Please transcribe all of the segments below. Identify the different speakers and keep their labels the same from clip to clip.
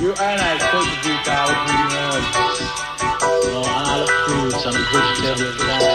Speaker 1: You and I spoke to you oh, about, you know, you know, I
Speaker 2: look through some good stuff.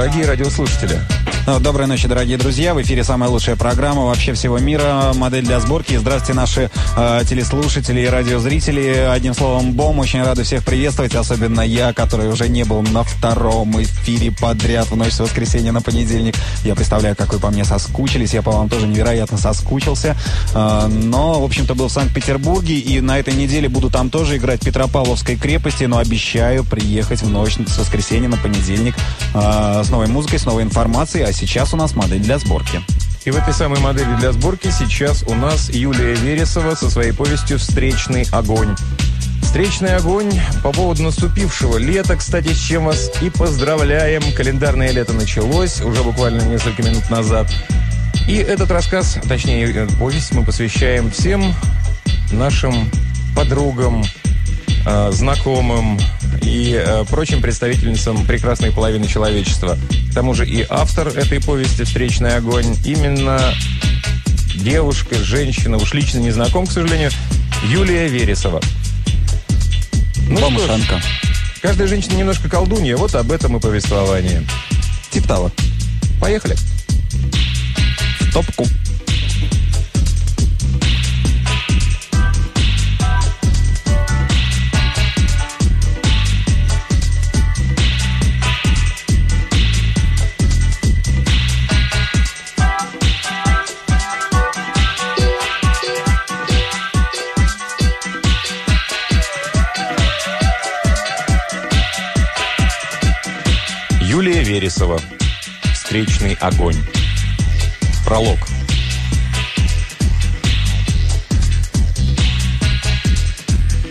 Speaker 2: Дорогие радиослушатели.
Speaker 3: Ну, доброй ночи, дорогие друзья. В эфире самая лучшая программа вообще всего мира «Модель для сборки». Здравствуйте, наши э, телеслушатели и радиозрители. Одним словом, БОМ. Очень рады всех приветствовать, особенно я, который уже не был на втором эфире подряд в ночь с воскресенья на понедельник. Я представляю, как вы по мне соскучились. Я по вам тоже невероятно соскучился. Э, но, в общем-то, был в Санкт-Петербурге, и на этой неделе буду там тоже играть Петропавловской крепости, но обещаю приехать в ночь с воскресенья на понедельник э, с новой музыкой, с новой информацией. А сейчас у нас модель для сборки.
Speaker 2: И в этой самой модели для сборки сейчас у нас Юлия Вересова со своей повестью «Встречный огонь». Встречный огонь по поводу наступившего лета, кстати, с чем вас и поздравляем. Календарное лето началось уже буквально несколько минут назад. И этот рассказ, точнее, повесть мы посвящаем всем нашим подругам, знакомым, и э, прочим представительницам прекрасной половины человечества. К тому же и автор этой повести «Встречный огонь» именно девушка, женщина, уж лично не знаком, к сожалению, Юлия Вересова.
Speaker 3: Ну Бомушанка.
Speaker 2: Каждая женщина немножко колдунья, вот об этом и повествование.
Speaker 3: Тип того.
Speaker 2: Поехали.
Speaker 3: В топку.
Speaker 2: Вересова. Встречный огонь. Пролог.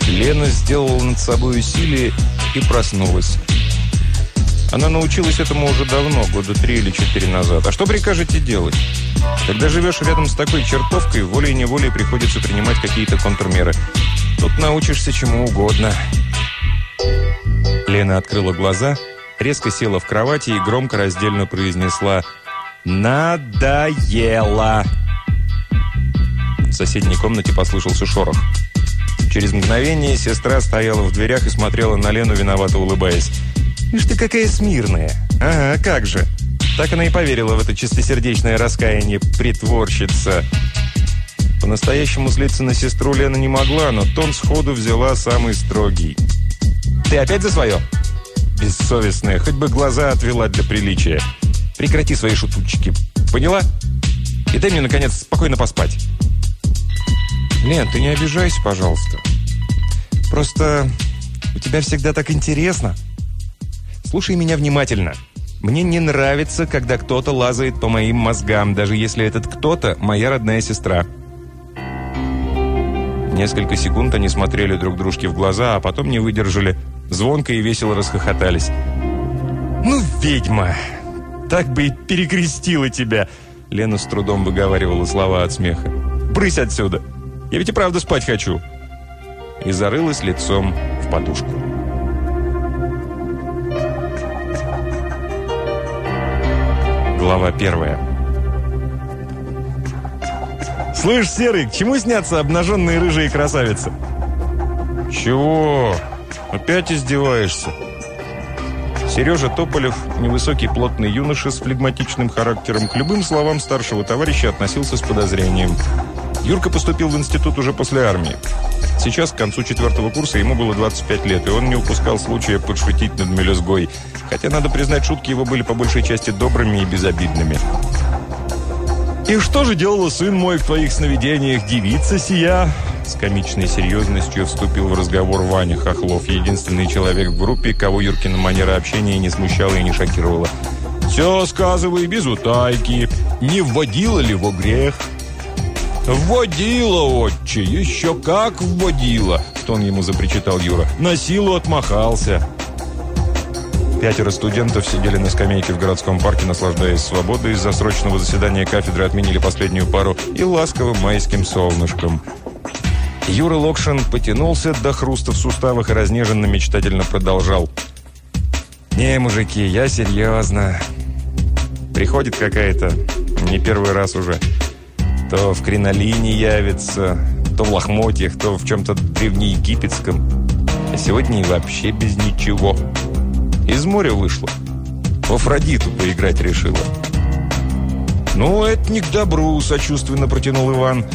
Speaker 2: Лена сделала над собой усилие и проснулась. Она научилась этому уже давно, года три или четыре назад. А что прикажете делать? Когда живешь рядом с такой чертовкой, волей-неволей приходится принимать какие-то контрмеры. Тут научишься чему угодно. Лена открыла глаза – резко села в кровати и громко раздельно произнесла «Надоело!». В соседней комнате послышался шорох. Через мгновение сестра стояла в дверях и смотрела на Лену, виновато улыбаясь. «Ишь ты какая смирная! Ага, как же!» Так она и поверила в это чистосердечное раскаяние притворщица. По-настоящему злиться на сестру Лена не могла, но тон сходу взяла самый строгий. «Ты опять за свое?» Бессовестная, хоть бы глаза отвела для приличия. Прекрати свои шутучки. Поняла? И дай мне, наконец, спокойно поспать. Лен, ты не обижайся, пожалуйста. Просто у тебя всегда так интересно. Слушай меня внимательно. Мне не нравится, когда кто-то лазает по моим мозгам, даже если этот кто-то моя родная сестра. Несколько секунд они смотрели друг дружке в глаза, а потом не выдержали – Звонко и весело расхохотались. «Ну, ведьма! Так бы и перекрестила тебя!» Лена с трудом выговаривала слова от смеха. «Брысь отсюда! Я ведь и правда спать хочу!» И зарылась лицом в подушку. Глава первая. «Слышь, Серый, к чему снятся обнаженные рыжие красавицы?» «Чего?» «Опять издеваешься?» Сережа Тополев, невысокий плотный юноша с флегматичным характером, к любым словам старшего товарища относился с подозрением. Юрка поступил в институт уже после армии. Сейчас, к концу четвертого курса, ему было 25 лет, и он не упускал случая подшутить над мелюзгой. Хотя, надо признать, шутки его были по большей части добрыми и безобидными. «И что же делала сын мой в твоих сновидениях, девица сия?» С комичной серьезностью вступил в разговор Ваня Хохлов, единственный человек в группе, кого Юркина манера общения не смущала и не шокировала. «Все сказывай без утайки. Не вводила ли во грех?» «Вводила, отче, еще как вводила!» — тон ему запричитал Юра. «На силу отмахался». Пятеро студентов сидели на скамейке в городском парке, наслаждаясь свободой. Из-за срочного заседания кафедры отменили последнюю пару и ласковым майским солнышком. Юра Локшин потянулся до хруста в суставах и разнеженно мечтательно продолжал. «Не, мужики, я серьезно. Приходит какая-то, не первый раз уже. То в кринолине явится, то в лохмотьях, то в чем-то древнеегипетском. А сегодня и вообще без ничего. Из моря вышла. В Афродиту поиграть решила. «Ну, это не к добру», — сочувственно протянул Иван.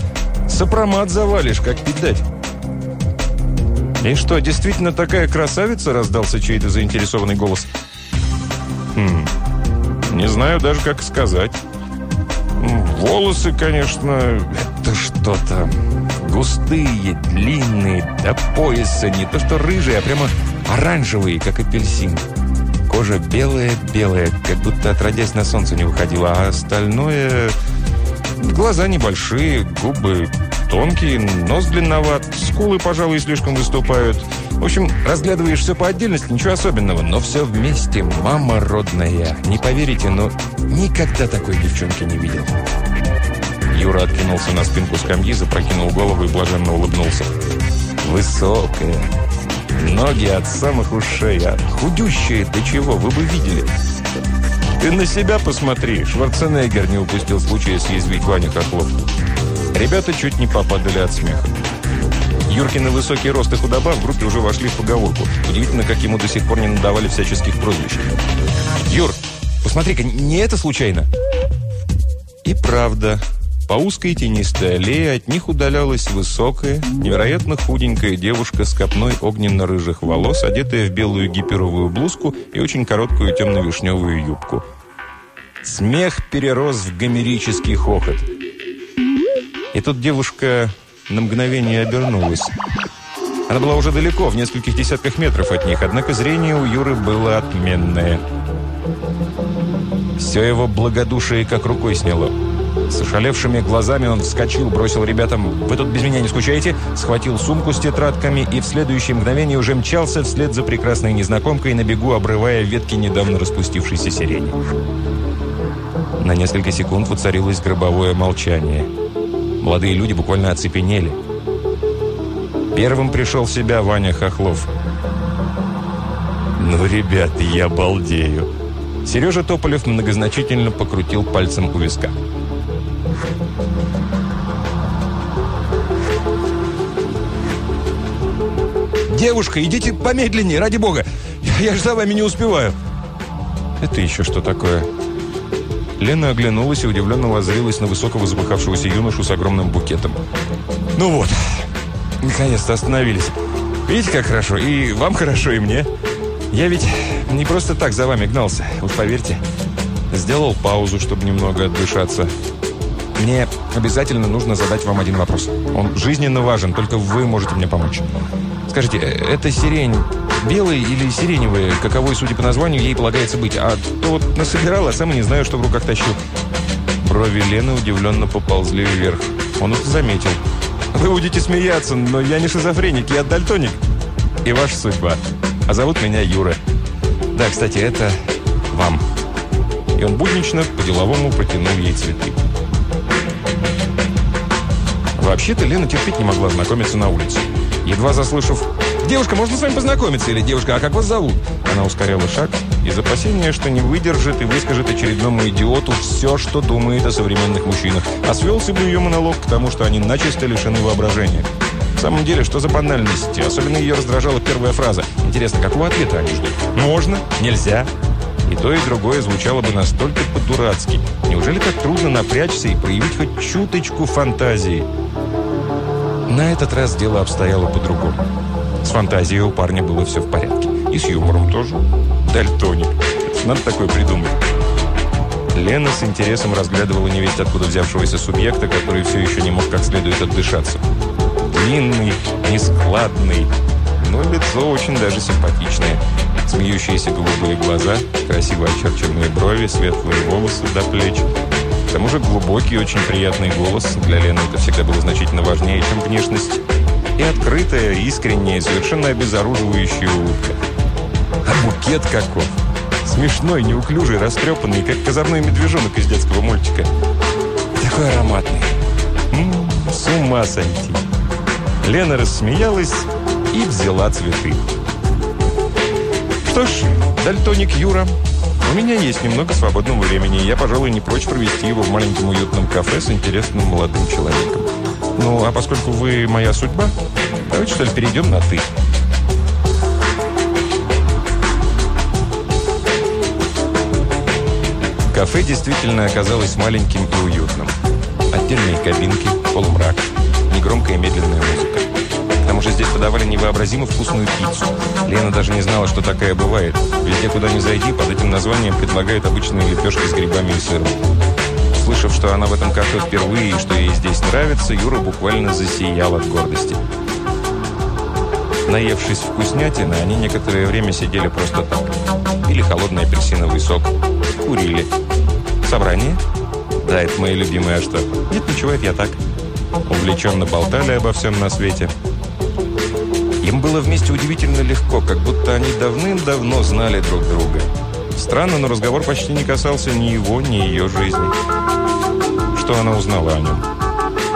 Speaker 2: «Сопромат завалишь, как пить дать». «И что, действительно такая красавица?» — раздался чей-то заинтересованный голос. «Хм, не знаю даже, как сказать. Волосы, конечно, это что-то густые, длинные, до пояса, не то что рыжие, а прямо оранжевые, как апельсин. Кожа белая-белая, как будто отродясь на солнце не выходила, а остальное... Глаза небольшие, губы тонкие, нос длинноват, скулы, пожалуй, слишком выступают. В общем, разглядываешь все по отдельности, ничего особенного, но все вместе, мама родная. Не поверите, но никогда такой девчонки не видел. Юра откинулся на спинку скамьи, запрокинул голову и блаженно улыбнулся. Высокая, ноги от самых ушей, а худющая, до чего, вы бы видели. Ты на себя посмотри, Шварценеггер не упустил случая съязвить Ваня Хохлов. Ребята чуть не попадали от смеха. Юркины высокий рост и худоба в группе уже вошли в поговорку. Удивительно, как ему до сих пор не надавали всяческих прозвищ. «Юр, посмотри-ка, не это случайно?» И правда, по узкой тенистой аллее от них удалялась высокая, невероятно худенькая девушка с копной огненно-рыжих волос, одетая в белую гиперовую блузку и очень короткую темно-вишневую юбку. Смех перерос в гомерический хохот – и тут девушка на мгновение обернулась. Она была уже далеко, в нескольких десятках метров от них, однако зрение у Юры было отменное. Все его благодушие как рукой сняло. С ошалевшими глазами он вскочил, бросил ребятам «Вы тут без меня не скучаете?» Схватил сумку с тетрадками и в следующее мгновение уже мчался вслед за прекрасной незнакомкой на бегу, обрывая ветки недавно распустившейся сирени. На несколько секунд воцарилось гробовое молчание – Молодые люди буквально оцепенели. Первым пришел в себя Ваня Хохлов. «Ну, ребят, я балдею!» Сережа Тополев многозначительно покрутил пальцем у виска. «Девушка, идите помедленнее, ради бога! Я же за вами не успеваю!» «Это еще что такое?» Лена оглянулась и удивленно воззрилась на высокого запыхавшегося юношу с огромным букетом. «Ну вот, наконец-то остановились. Видите, как хорошо? И вам хорошо, и мне. Я ведь не просто так за вами гнался, уж поверьте. Сделал паузу, чтобы немного отдышаться. Мне обязательно нужно задать вам один вопрос. Он жизненно важен, только вы можете мне помочь. Скажите, э, это сирень белый или сиреневый, каковой, судя по названию, ей полагается быть. А то вот насобирал, а сам не знаю, что в руках тащу. Брови Лены удивленно поползли вверх. Он это заметил. Вы будете смеяться, но я не шизофреник, я дальтоник. И ваша судьба. А зовут меня Юра. Да, кстати, это вам. И он буднично по-деловому протянул ей цветы. Вообще-то Лена терпеть не могла знакомиться на улице. Едва заслышав «Девушка, можно с вами познакомиться?» или «Девушка, а как вас зовут?» Она ускоряла шаг из опасения, что не выдержит и выскажет очередному идиоту все, что думает о современных мужчинах. А свелся бы ее монолог к тому, что они начисто лишены воображения. В самом деле, что за банальности? Особенно ее раздражала первая фраза. Интересно, какого ответа они ждут? Можно? Нельзя? И то, и другое звучало бы настолько по-дурацки. Неужели так трудно напрячься и проявить хоть чуточку фантазии? На этот раз дело обстояло по-другому. С фантазией у парня было все в порядке. И с юмором тоже. Дальтоник. Надо такое придумать. Лена с интересом разглядывала невесть откуда взявшегося субъекта, который все еще не мог как следует отдышаться. Длинный, нескладный, но лицо очень даже симпатичное. Смеющиеся голубые глаза, красиво очерченные брови, светлые волосы до плеч. К тому же глубокий, очень приятный голос. Для Лены это всегда было значительно важнее, чем внешность и открытая, искренняя, совершенно обезоруживающая улыбка. А букет каков! Смешной, неуклюжий, растрепанный, как козырной медвежонок из детского мультика. Такой ароматный. М -м, с ума сойти. Лена рассмеялась и взяла цветы. Что ж, дальтоник Юра, у меня есть немного свободного времени, и я, пожалуй, не прочь провести его в маленьком уютном кафе с интересным молодым человеком. Ну, а поскольку вы моя судьба, давайте, что ли, перейдем на «ты». Кафе действительно оказалось маленьким и уютным. Отдельные кабинки, полумрак, негромкая и медленная музыка. К тому же здесь подавали невообразимо вкусную пиццу. Лена даже не знала, что такая бывает. Везде, куда ни зайди, под этим названием предлагают обычные лепешки с грибами и сыром. Услышав, что она в этом кафе впервые и что ей здесь нравится, Юра буквально засиял от гордости. Наевшись вкуснятины, они некоторое время сидели просто так. Пили холодный апельсиновый сок, курили. Собрание? Да, это мои любимые, а что? Нет, ничего, это я так. Увлеченно болтали обо всем на свете. Им было вместе удивительно легко, как будто они давным-давно знали друг друга. Странно, но разговор почти не касался ни его, ни ее жизни. Что она узнала о нем?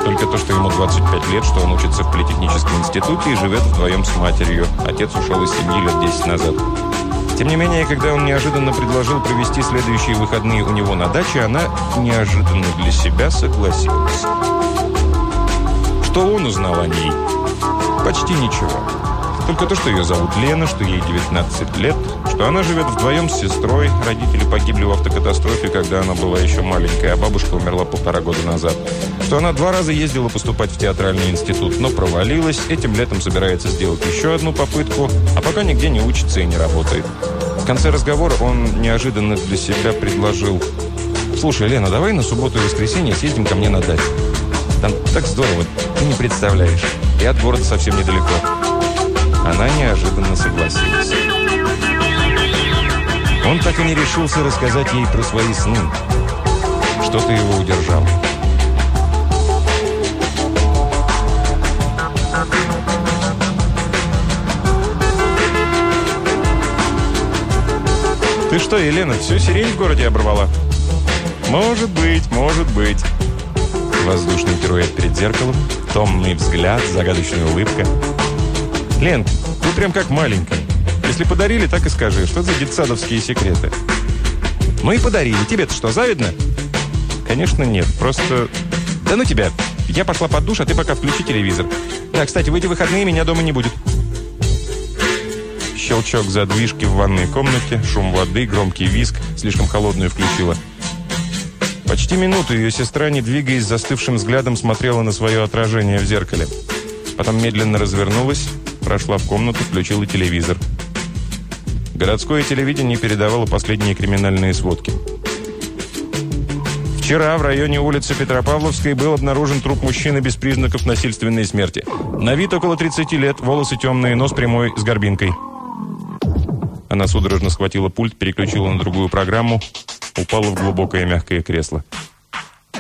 Speaker 2: Только то, что ему 25 лет, что он учится в политехническом институте и живет вдвоем с матерью. Отец ушел из семьи лет 10 назад. Тем не менее, когда он неожиданно предложил провести следующие выходные у него на даче, она неожиданно для себя согласилась. Что он узнал о ней? Почти ничего. Только то, что ее зовут Лена, что ей 19 лет, что она живет вдвоем с сестрой, родители погибли в автокатастрофе, когда она была еще маленькая, а бабушка умерла полтора года назад, что она два раза ездила поступать в театральный институт, но провалилась, этим летом собирается сделать еще одну попытку, а пока нигде не учится и не работает. В конце разговора он неожиданно для себя предложил «Слушай, Лена, давай на субботу и воскресенье съездим ко мне на дачу. Там так здорово, ты не представляешь. И от города совсем недалеко». Она неожиданно согласилась. Он так и не решился рассказать ей про свои сны. Что-то его удержало. «Ты что, Елена, всю сирень в городе оборвала?» «Может быть, может быть». Воздушный пируэт перед зеркалом, томный взгляд, загадочная улыбка. «Лен, ты прям как маленькая. Если подарили, так и скажи. Что за детсадовские секреты?» «Ну и подарили. Тебе-то что, завидно?» «Конечно нет. Просто...» «Да ну тебя! Я пошла под душ, а ты пока включи телевизор. Да, кстати, в эти выходные меня дома не будет». Щелчок задвижки в ванной комнате, шум воды, громкий виск, слишком холодную включила. Почти минуту ее сестра, не двигаясь, застывшим взглядом смотрела на свое отражение в зеркале. Потом медленно развернулась, прошла в комнату, включила телевизор. Городское телевидение передавало последние криминальные сводки. Вчера в районе улицы Петропавловской был обнаружен труп мужчины без признаков насильственной смерти. На вид около 30 лет, волосы темные, нос прямой, с горбинкой. Она судорожно схватила пульт, переключила на другую программу, упала в глубокое мягкое кресло.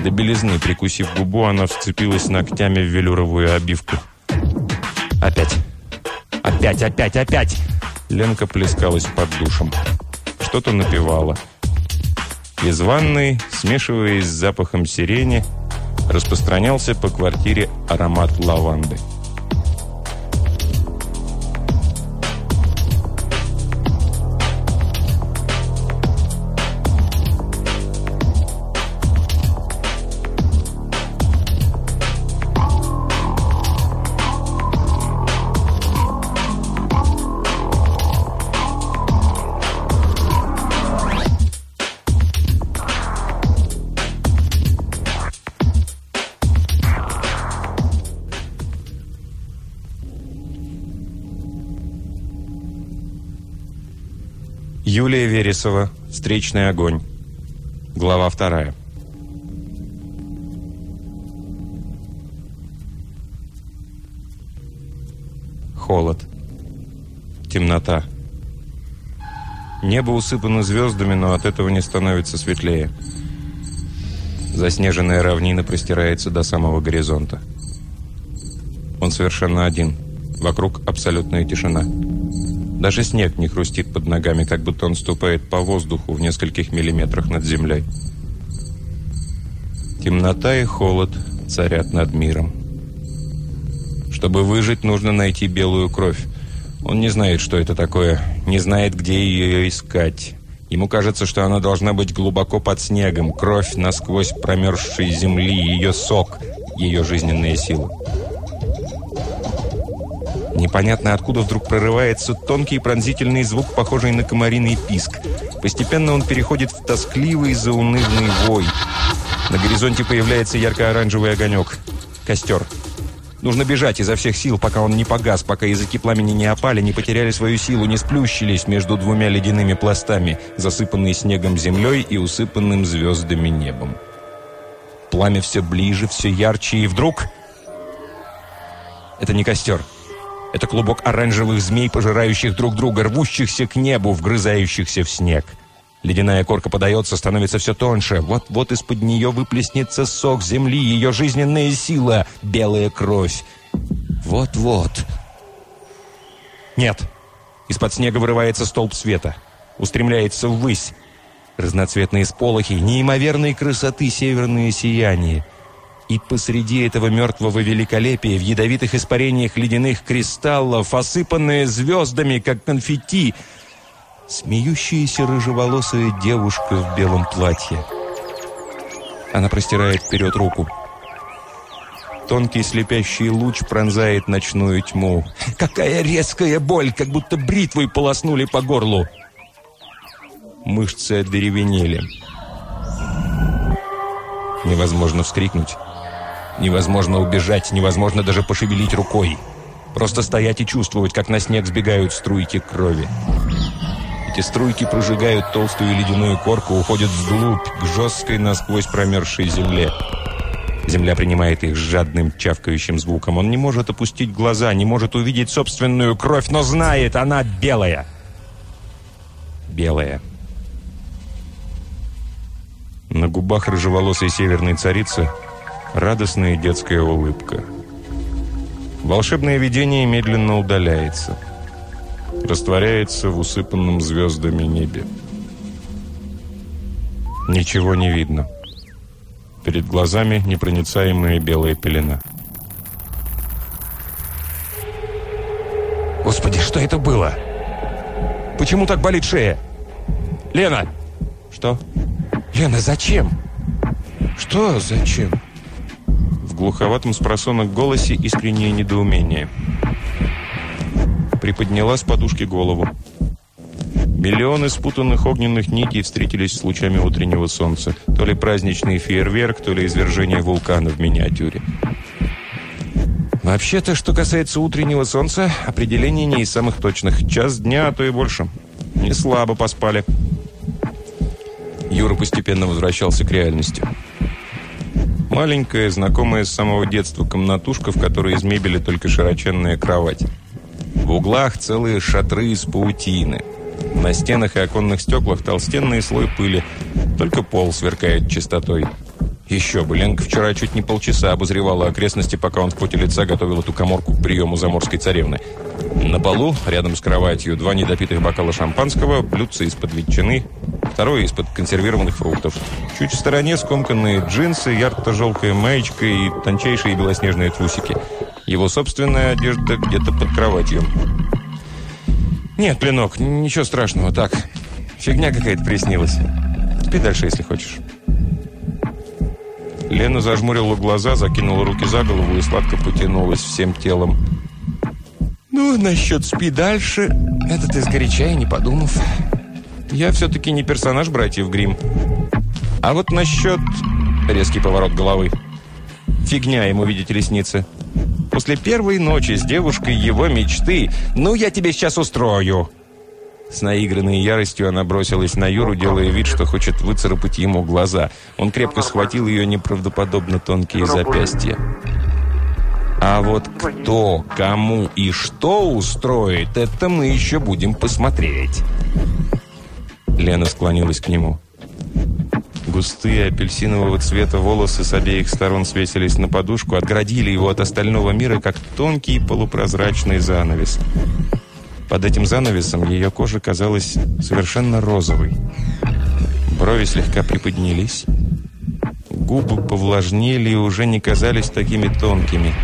Speaker 2: До белизны, прикусив губу, она вцепилась ногтями в велюровую обивку. Опять. Опять, опять, опять! Ленка плескалась под душем. Что-то напевала. Из ванной, смешиваясь с запахом сирени, распространялся по квартире аромат лаванды. Юлия Вересова. Встречный огонь. Глава вторая. Холод. Темнота. Небо усыпано звездами, но от этого не становится светлее. Заснеженная равнина простирается до самого горизонта. Он совершенно один. Вокруг абсолютная тишина. Даже снег не хрустит под ногами, как будто он ступает по воздуху в нескольких миллиметрах над землей. Темнота и холод царят над миром. Чтобы выжить, нужно найти белую кровь. Он не знает, что это такое, не знает, где ее искать. Ему кажется, что она должна быть глубоко под снегом, кровь насквозь промерзшей земли, ее сок, ее жизненная сила. Непонятно откуда вдруг прорывается тонкий пронзительный звук, похожий на комариный писк. Постепенно он переходит в тоскливый заунывный вой. На горизонте появляется ярко-оранжевый огонек. Костер. Нужно бежать изо всех сил, пока он не погас, пока языки пламени не опали, не потеряли свою силу, не сплющились между двумя ледяными пластами, засыпанной снегом землей и усыпанным звездами небом. Пламя все ближе, все ярче, и вдруг... Это не костер. Это клубок оранжевых змей, пожирающих друг друга, рвущихся к небу, вгрызающихся в снег. Ледяная корка подается, становится все тоньше. Вот-вот из-под нее выплеснется сок земли, ее жизненная сила, белая кровь. Вот-вот. Нет. Из-под снега вырывается столб света. Устремляется ввысь. Разноцветные сполохи, неимоверной красоты северное сияние. И посреди этого мертвого великолепия, в ядовитых испарениях ледяных кристаллов, осыпанные звездами, как конфетти, смеющаяся рыжеволосая девушка в белом платье. Она простирает вперед руку. Тонкий слепящий луч пронзает ночную тьму. Какая резкая боль, как будто бритвой полоснули по горлу. Мышцы одеревенели. Невозможно вскрикнуть. Невозможно убежать, невозможно даже пошевелить рукой. Просто стоять и чувствовать, как на снег сбегают струйки крови. Эти струйки прожигают толстую ледяную корку, уходят вглубь, к жесткой насквозь промерзшей земле. Земля принимает их с жадным чавкающим звуком. Он не может опустить глаза, не может увидеть собственную кровь, но знает, она белая. Белая. На губах рыжеволосой северной царицы радостная детская улыбка. Волшебное видение медленно удаляется растворяется в усыпанном звездами небе. Ничего не видно. Перед глазами непроницаемая белая пелена. Господи, что это было? Почему так болит шея? Лена! Что? Лена, зачем? Что зачем? Глуховатом спросонок голосе искреннее недоумение приподняла с подушки голову. Миллионы спутанных огненных нитей встретились с лучами утреннего солнца. То ли праздничный фейерверк, то ли извержение вулкана в миниатюре. Вообще-то, что касается утреннего солнца, определение не из самых точных. Час дня, а то и больше. Не слабо поспали. Юра постепенно возвращался к реальности. Маленькая, знакомая с самого детства комнатушка, в которой из мебели только широченная кровать. В углах целые шатры из паутины. На стенах и оконных стеклах толстенный слой пыли. Только пол сверкает чистотой. Еще бы, Ленка вчера чуть не полчаса обозревала окрестности, пока он в поте лица готовил эту коморку к приему заморской царевны. На полу, рядом с кроватью, два недопитых бокала шампанского, блюдце из-под ветчины, второе из-под консервированных фруктов. Чуть в стороне скомканные джинсы, ярко-желтая маечка и тончайшие белоснежные трусики – его собственная одежда где-то под кроватью. Нет, Пленок, ничего страшного, так. Фигня какая-то приснилась. Спи дальше, если хочешь. Лена зажмурила глаза, закинула руки за голову и сладко потянулась всем телом. «Ну, насчет спи дальше, это ты сгоряча не подумав. Я все-таки не персонаж братьев Грим. А вот насчет...» Резкий поворот головы. «Фигня ему видеть ресницы». После первой ночи с девушкой его мечты «Ну, я тебе сейчас устрою!» С наигранной яростью она бросилась на Юру, делая вид, что хочет выцарапать ему глаза. Он крепко схватил ее неправдоподобно тонкие запястья. А вот кто, кому и что устроит, это мы еще будем посмотреть. Лена склонилась к нему. Густые апельсинового цвета волосы с обеих сторон свесились на подушку, отгородили его от остального мира, как тонкий полупрозрачный занавес. Под этим занавесом ее кожа казалась совершенно розовой. Брови слегка приподнялись. Губы повлажнели и уже не казались такими тонкими.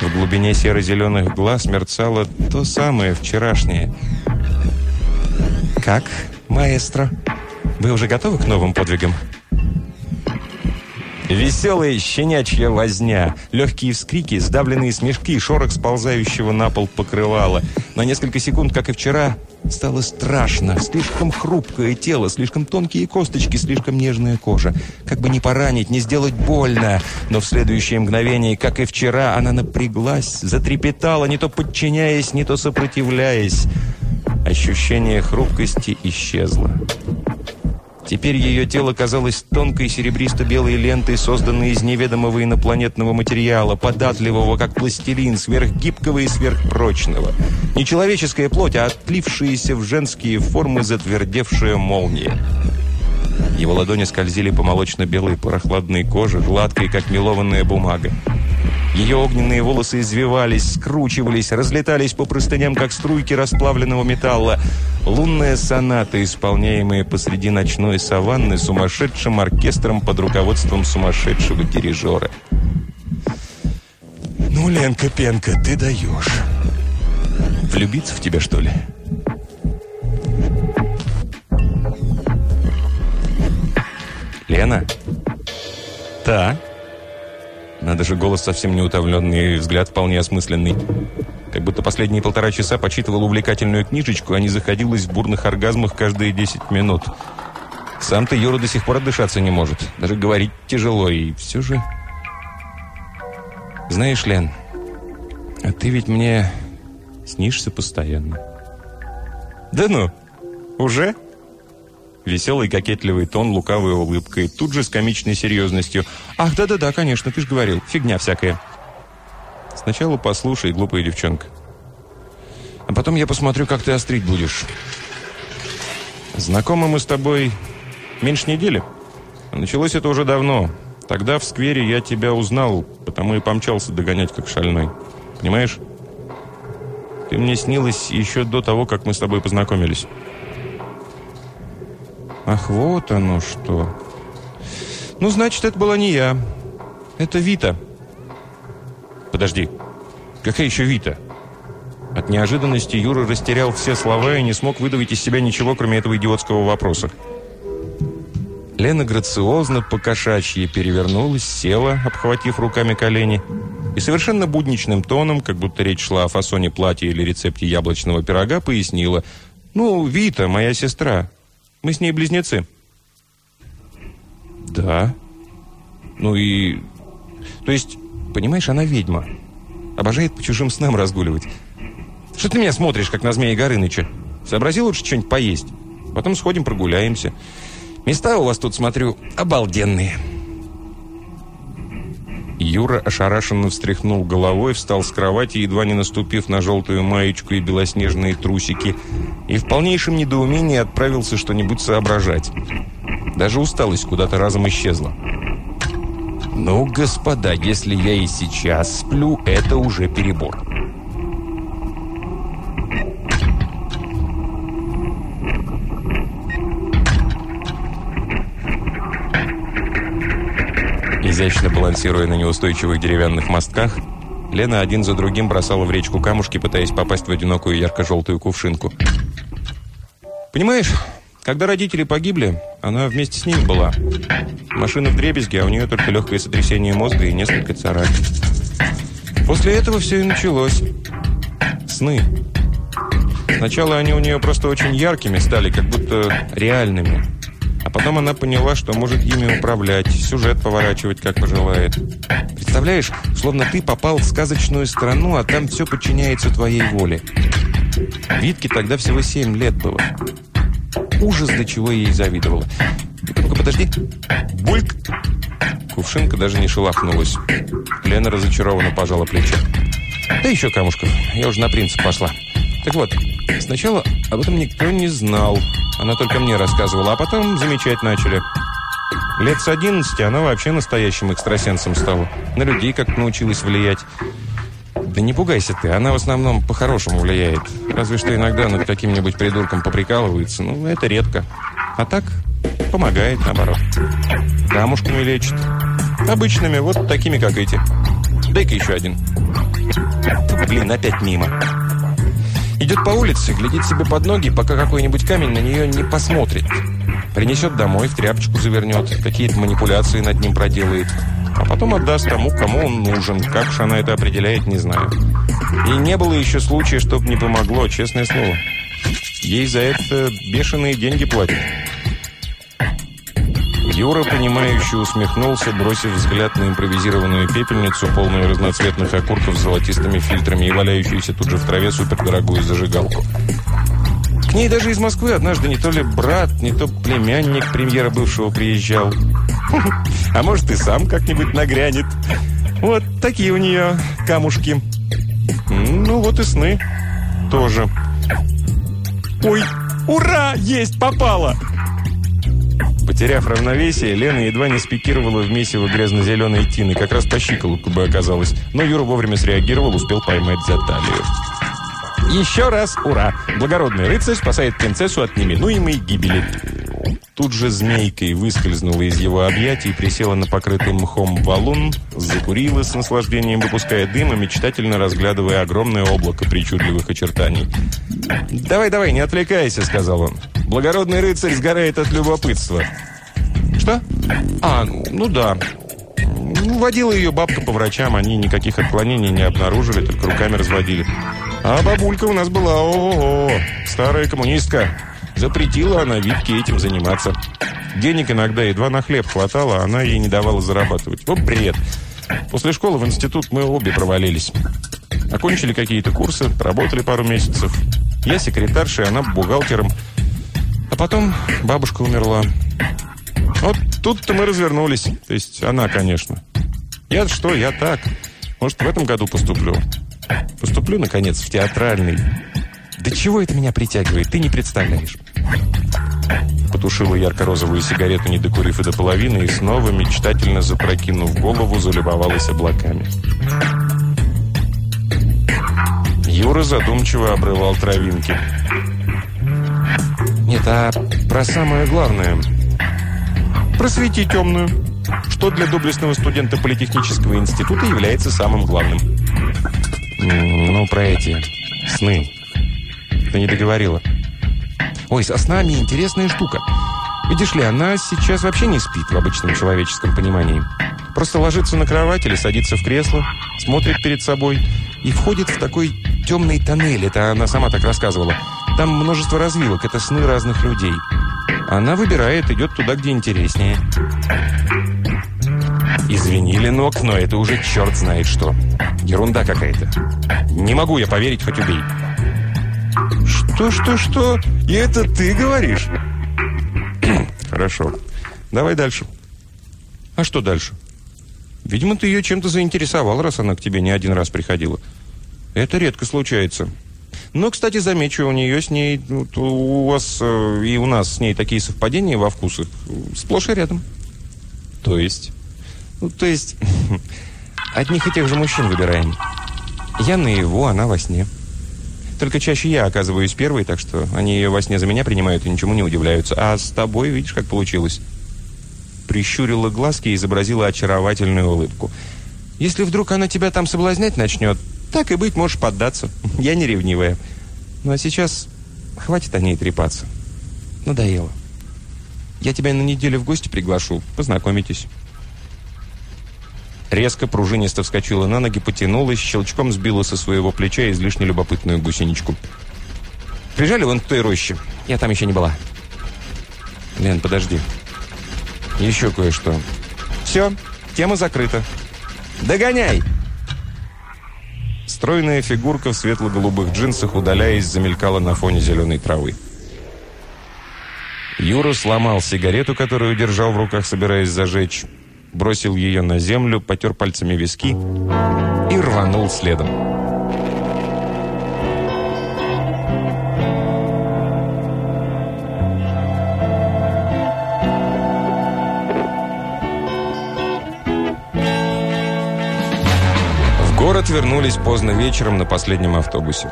Speaker 2: В глубине серо-зеленых глаз мерцало то самое вчерашнее. «Как, маэстро? Вы уже готовы к новым подвигам?» Веселая щенячья возня, легкие вскрики, сдавленные смешки, шорох сползающего на пол покрывала. На несколько секунд, как и вчера, стало страшно. Слишком хрупкое тело, слишком тонкие косточки, слишком нежная кожа. Как бы не поранить, не сделать больно. Но в следующее мгновение, как и вчера, она напряглась, затрепетала, не то подчиняясь, не то сопротивляясь. Ощущение хрупкости исчезло. Теперь ее тело казалось тонкой серебристо-белой лентой, созданной из неведомого инопланетного материала, податливого, как пластилин, сверхгибкого и сверхпрочного. Не человеческая плоть, а отлившиеся в женские формы затвердевшая молния. Его ладони скользили по молочно-белой прохладной коже, гладкой, как мелованная бумага. Ее огненные волосы извивались, скручивались, разлетались по простыням, как струйки расплавленного металла. Лунная соната, исполняемая посреди ночной саванны сумасшедшим оркестром под руководством сумасшедшего дирижера. «Ну, Ленка Пенка, ты даешь. Влюбиться в тебя, что ли?» «Лена?» «Та?» Надо же, голос совсем не утомленный, взгляд вполне осмысленный. Как будто последние полтора часа почитывал увлекательную книжечку, а не заходилась в бурных оргазмах каждые 10 минут. Сам-то Юра до сих пор отдышаться не может. Даже говорить тяжело, и все же... Знаешь, Лен, а ты ведь мне снишься постоянно. Да ну, уже? Веселый кокетливый тон, лукавая улыбка и тут же с комичной серьезностью. «Ах, да-да-да, конечно, ты же говорил. Фигня всякая». «Сначала послушай, глупая девчонка. А потом я посмотрю, как ты острить будешь. Знакомы мы с тобой меньше недели. Началось это уже давно. Тогда в сквере я тебя узнал, потому и помчался догонять как шальной. Понимаешь? Ты мне снилась еще до того, как мы с тобой познакомились». Ах, вот оно что. Ну, значит, это была не я. Это Вита. Подожди. Какая еще Вита? От неожиданности Юра растерял все слова и не смог выдавить из себя ничего, кроме этого идиотского вопроса. Лена грациозно по кошачьи перевернулась, села, обхватив руками колени, и совершенно будничным тоном, как будто речь шла о фасоне платья или рецепте яблочного пирога, пояснила. «Ну, Вита, моя сестра. Мы с ней близнецы». «Да? Ну и... То есть, понимаешь, она ведьма. Обожает по чужим снам разгуливать. Что ты меня смотришь, как на змея Горыныча? Сообрази лучше что-нибудь поесть. Потом сходим прогуляемся. Места у вас тут, смотрю, обалденные». Юра ошарашенно встряхнул головой, встал с кровати, едва не наступив на желтую маечку и белоснежные трусики, и в полнейшем недоумении отправился что-нибудь соображать. Даже усталость куда-то разом исчезла. «Ну, господа, если я и сейчас сплю, это уже перебор». Изящно балансируя на неустойчивых деревянных мостках, Лена один за другим бросала в речку камушки, пытаясь попасть в одинокую ярко-желтую кувшинку. «Понимаешь, когда родители погибли, она вместе с ними была. Машина в дребезге, а у нее только легкое сотрясение мозга и несколько царапин. После этого все и началось. Сны. Сначала они у нее просто очень яркими стали, как будто реальными. А потом она поняла, что может ими управлять, сюжет поворачивать, как пожелает. Представляешь, словно ты попал в сказочную страну, а там все подчиняется твоей воле. Витке тогда всего семь лет было. Ужас, до чего ей завидовала. Ну-ка, подожди. Бульк! Кувшинка даже не шелохнулась. Лена разочарованно пожала плечи. Да еще камушков. Я уже на принцип пошла. Так вот, сначала об этом никто не знал. Она только мне рассказывала, а потом замечать начали. Лет с 11 она вообще настоящим экстрасенсом стала. На людей как научилась влиять. Да не пугайся ты, она в основном по-хорошему влияет. Разве что иногда над каким-нибудь придурком поприкалывается. Ну, это редко. А так помогает, наоборот. Камушками лечит. Обычными, вот такими, как эти. Дай-ка еще один. Блин, опять мимо. Идет по улице, глядит себе под ноги, пока какой-нибудь камень на нее не посмотрит. Принесет домой, в тряпочку завернет, какие-то манипуляции над ним проделает. А потом отдаст тому, кому он нужен. Как же она это определяет, не знаю. И не было еще случая, чтобы не помогло, честное слово. Ей за это бешеные деньги платят. Юра, понимающе усмехнулся, бросив взгляд на импровизированную пепельницу, полную разноцветных окурков с золотистыми фильтрами и валяющуюся тут же в траве супердорогую зажигалку. К ней даже из Москвы однажды не то ли брат, не то племянник премьера бывшего приезжал. А может, и сам как-нибудь нагрянет. Вот такие у нее камушки. Ну, вот и сны тоже. Ой, ура, есть, попало! Потеряв равновесие, Лена едва не спикировала в месиво грязно-зеленой тины, как раз по щиколотку бы оказалось. Но Юра вовремя среагировал, успел поймать за талию. Еще раз ура! Благородный рыцарь спасает принцессу от неминуемой гибели. Тут же змейкой выскользнула из его объятий присела на покрытый мхом валун, закурила с наслаждением, выпуская дым и мечтательно разглядывая огромное облако причудливых очертаний. «Давай, давай, не отвлекайся», — сказал он. «Благородный рыцарь сгорает от любопытства». «Что?» «А, ну да. Водила ее бабка по врачам, они никаких отклонений не обнаружили, только руками разводили. А бабулька у нас была, ого, старая коммунистка. Запретила она Витке этим заниматься. Денег иногда едва на хлеб хватало, а она ей не давала зарабатывать. Вот бред. После школы в институт мы обе провалились. Окончили какие-то курсы, работали пару месяцев. Я секретаршей, она бухгалтером. А потом бабушка умерла. Вот тут-то мы развернулись. То есть она, конечно. Я что, я так. Может, в этом году поступлю. Поступлю, наконец, в театральный. Да чего это меня притягивает, ты не представляешь. Потушила ярко-розовую сигарету, не докурив и до половины, и снова, мечтательно запрокинув голову, залюбовалась облаками. Юра задумчиво обрывал травинки. Нет, а про самое главное. Просвети темную. Что для доблестного студента Политехнического института является самым главным? Ну, про эти сны. Ты не договорила. Ой, со снами интересная штука. Видишь ли, она сейчас вообще не спит в обычном человеческом понимании. Просто ложится на кровать или садится в кресло, смотрит перед собой и входит в такой темный тоннель. Это она сама так рассказывала. Там множество развилок, это сны разных людей. Она выбирает, идет туда, где интереснее. Извини, Ленок, но это уже черт знает что. Ерунда какая-то. Не могу я поверить, хоть убей. Что, что, что? И это ты говоришь? Хорошо. Давай дальше. А что дальше? Видимо, ты ее чем-то заинтересовал, раз она к тебе не один раз приходила. Это редко случается. Но, кстати, замечу, у нее с ней, у вас э, и у нас с ней такие совпадения во вкусах сплошь и рядом. То есть? Ну, то есть, одних и тех же мужчин выбираем. Я на его, она во сне. Только чаще я оказываюсь первой, так что они ее во сне за меня принимают и ничему не удивляются. А с тобой, видишь, как получилось. Прищурила глазки и изобразила очаровательную улыбку. Если вдруг она тебя там соблазнять начнет, так и быть, можешь поддаться. Я не ревнивая. Ну а сейчас хватит о ней трепаться. Надоело. Я тебя на неделю в гости приглашу. Познакомитесь. Резко пружинисто вскочила на ноги, потянулась, щелчком сбила со своего плеча излишне любопытную гусеничку. «Приезжали вон к той роще? Я там еще не была». «Лен, подожди. Еще кое-что». «Все, тема закрыта. Догоняй!» Стройная фигурка в светло-голубых джинсах, удаляясь, замелькала на фоне зеленой травы. Юра сломал сигарету, которую держал в руках, собираясь зажечь бросил ее на землю, потер пальцами виски и рванул следом. город вернулись поздно вечером на последнем автобусе.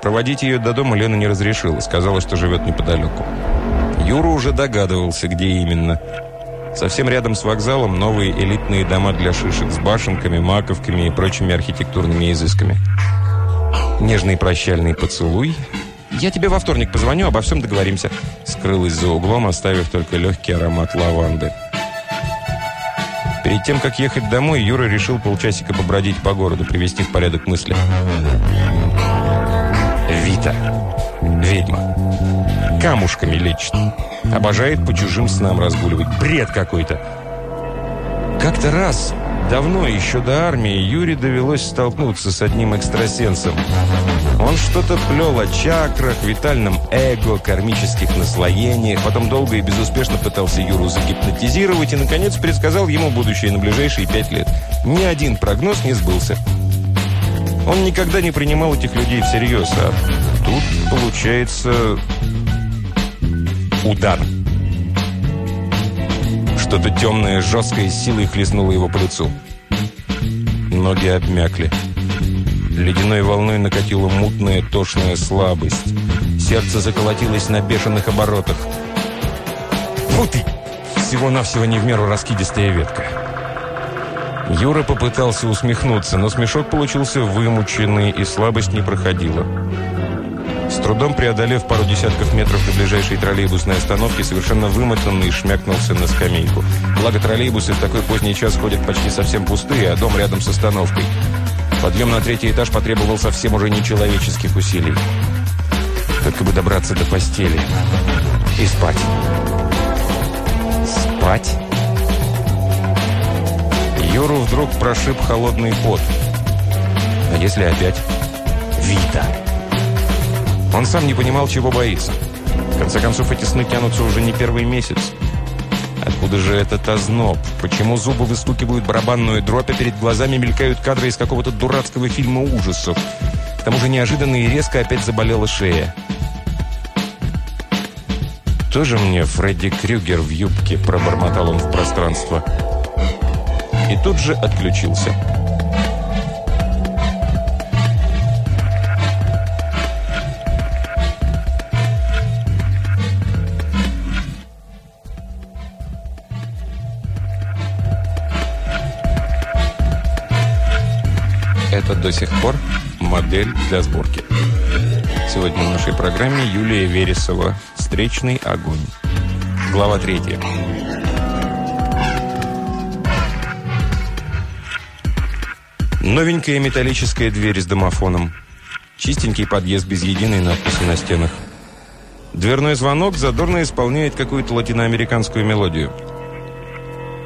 Speaker 2: Проводить ее до дома Лена не разрешила, сказала, что живет неподалеку. Юра уже догадывался, где именно. Совсем рядом с вокзалом новые элитные дома для шишек с башенками, маковками и прочими архитектурными изысками. Нежный прощальный поцелуй. «Я тебе во вторник позвоню, обо всем договоримся», скрылась за углом, оставив только легкий аромат лаванды. Перед тем, как ехать домой, Юра решил полчасика побродить по городу, привести в порядок мысли. Вита. Ведьма. Камушками лечит. Обожает по чужим снам разгуливать. Бред какой-то. Как-то раз, давно, еще до армии, Юре довелось столкнуться с одним экстрасенсом. Он что-то плел о чакрах, витальном эго, кармических наслоениях, потом долго и безуспешно пытался Юру загипнотизировать и, наконец, предсказал ему будущее на ближайшие пять лет. Ни один прогноз не сбылся. Он никогда не принимал этих людей всерьез, а тут, получается, удар. Что-то темное, жесткое силой хлестнуло его по лицу. Ноги обмякли. Ледяной волной накатила мутная, тошная слабость. Сердце заколотилось на бешеных оборотах. Фу ты! Всего-навсего не в меру раскидистая ветка. Юра попытался усмехнуться, но смешок получился вымученный, и слабость не проходила. С трудом преодолев пару десятков метров до ближайшей троллейбусной остановки, совершенно вымотанный шмякнулся на скамейку. Благо троллейбусы в такой поздний час ходят почти совсем пустые, а дом рядом с остановкой. Подъем на третий этаж потребовал совсем уже нечеловеческих усилий. Только бы добраться до постели. И спать. Спать? Юру вдруг прошиб холодный пот. А если опять? Вита. Он сам не понимал, чего боится. В конце концов, эти сны тянутся уже не первый месяц. Откуда же этот озноб? Почему зубы выстукивают барабанную дробь, а перед глазами мелькают кадры из какого-то дурацкого фильма ужасов? К тому же неожиданно и резко опять заболела шея. «Тоже мне Фредди Крюгер в юбке», – пробормотал он в пространство и тут же отключился. До сих пор модель для сборки. Сегодня в нашей программе Юлия Вересова «Встречный огонь». Глава третья. Новенькая металлическая дверь с домофоном. Чистенький подъезд без единой надписи на стенах. Дверной звонок задорно исполняет какую-то латиноамериканскую мелодию.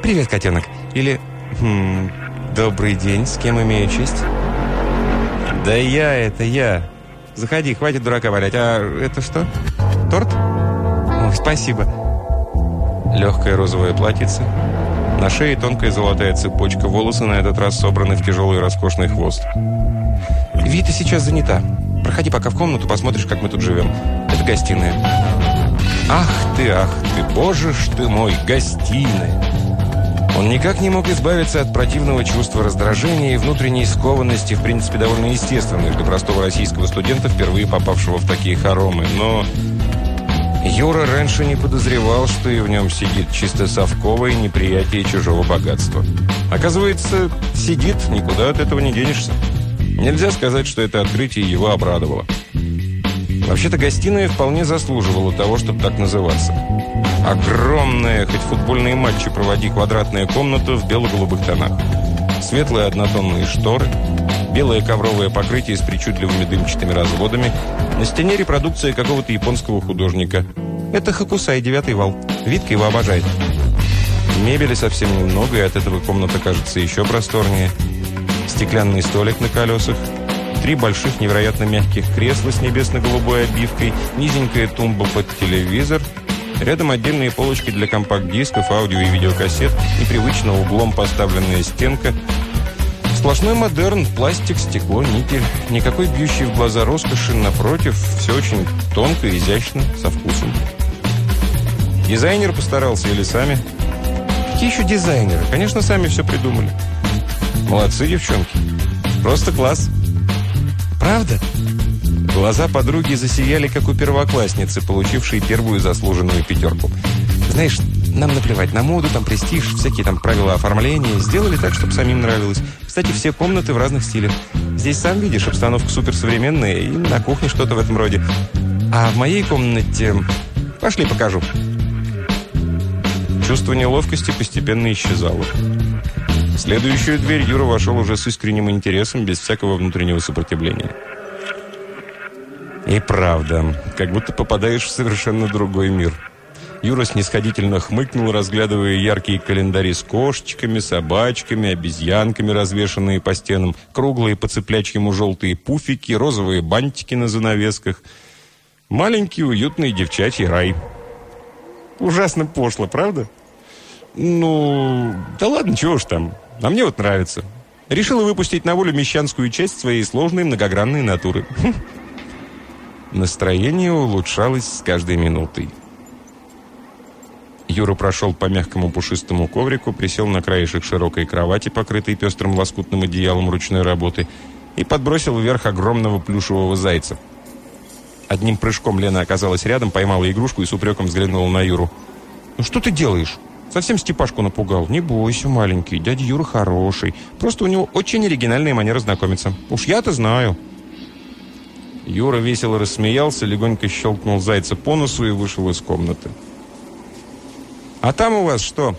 Speaker 2: «Привет, котенок!» Или хм, «Добрый день, с кем имею честь?» «Да я, это я!» «Заходи, хватит дурака валять. А это что? Торт?» «Ой, спасибо!» Легкое розовое платьице, на шее тонкая золотая цепочка, волосы на этот раз собраны в тяжелый роскошный хвост. «Вита сейчас занята. Проходи пока в комнату, посмотришь, как мы тут живем. Это гостиная». «Ах ты, ах ты, боже ж ты мой, гостиная!» Он никак не мог избавиться от противного чувства раздражения и внутренней скованности, в принципе, довольно естественной для простого российского студента, впервые попавшего в такие хоромы. Но Юра раньше не подозревал, что и в нем сидит чисто совковое неприятие чужого богатства. Оказывается, сидит, никуда от этого не денешься. Нельзя сказать, что это открытие его обрадовало. Вообще-то гостиная вполне заслуживала того, чтобы так называться. Огромная, хоть футбольные матчи проводи, квадратная комната в бело-голубых тонах. Светлые однотонные шторы, белое ковровое покрытие с причудливыми дымчатыми разводами, на стене репродукция какого-то японского художника. Это Хакусай, девятый вал. Витка его обожает. Мебели совсем немного, и от этого комната кажется еще просторнее. Стеклянный столик на колесах, три больших невероятно мягких кресла с небесно-голубой обивкой, низенькая тумба под телевизор, рядом отдельные полочки для компакт-дисков, аудио и видеокассет, непривычно углом поставленная стенка – Сплошной модерн, пластик, стекло, никель. Никакой бьющей в глаза роскоши, напротив, все очень тонко, изящно, со вкусом. Дизайнер постарался или сами? Какие еще дизайнеры? Конечно, сами все придумали. Молодцы, девчонки. Просто класс. Правда? Глаза подруги засияли, как у первоклассницы, получившей первую заслуженную пятерку. Знаешь, нам наплевать на моду, там престиж, всякие там правила оформления. Сделали так, чтобы самим нравилось. Кстати, все комнаты в разных стилях. Здесь сам видишь, обстановка суперсовременная, и на кухне что-то в этом роде. А в моей комнате... Пошли, покажу. Чувство неловкости постепенно исчезало. В следующую дверь Юра вошел уже с искренним интересом, без всякого внутреннего сопротивления. И правда, как будто попадаешь в совершенно другой мир. Юра снисходительно хмыкнул, разглядывая яркие календари с кошечками, собачками, обезьянками, развешанные по стенам, круглые по цыплячьему желтые пуфики, розовые бантики на занавесках. Маленький уютный девчачий рай. Ужасно пошло, правда? Ну, да ладно, чего ж там. А мне вот нравится. Решила выпустить на волю мещанскую часть своей сложной многогранной натуры. Настроение улучшалось с каждой минутой. Юра прошел по мягкому пушистому коврику, присел на краешек широкой кровати, покрытой пестрым лоскутным одеялом ручной работы, и подбросил вверх огромного плюшевого зайца. Одним прыжком Лена оказалась рядом, поймала игрушку и с упреком взглянула на Юру. «Ну что ты делаешь? Совсем Степашку напугал. Не бойся, маленький, дядя Юра хороший. Просто у него очень оригинальная манера знакомиться. Уж я-то знаю». Юра весело рассмеялся, легонько щелкнул зайца по носу и вышел из комнаты. «А там у вас что?»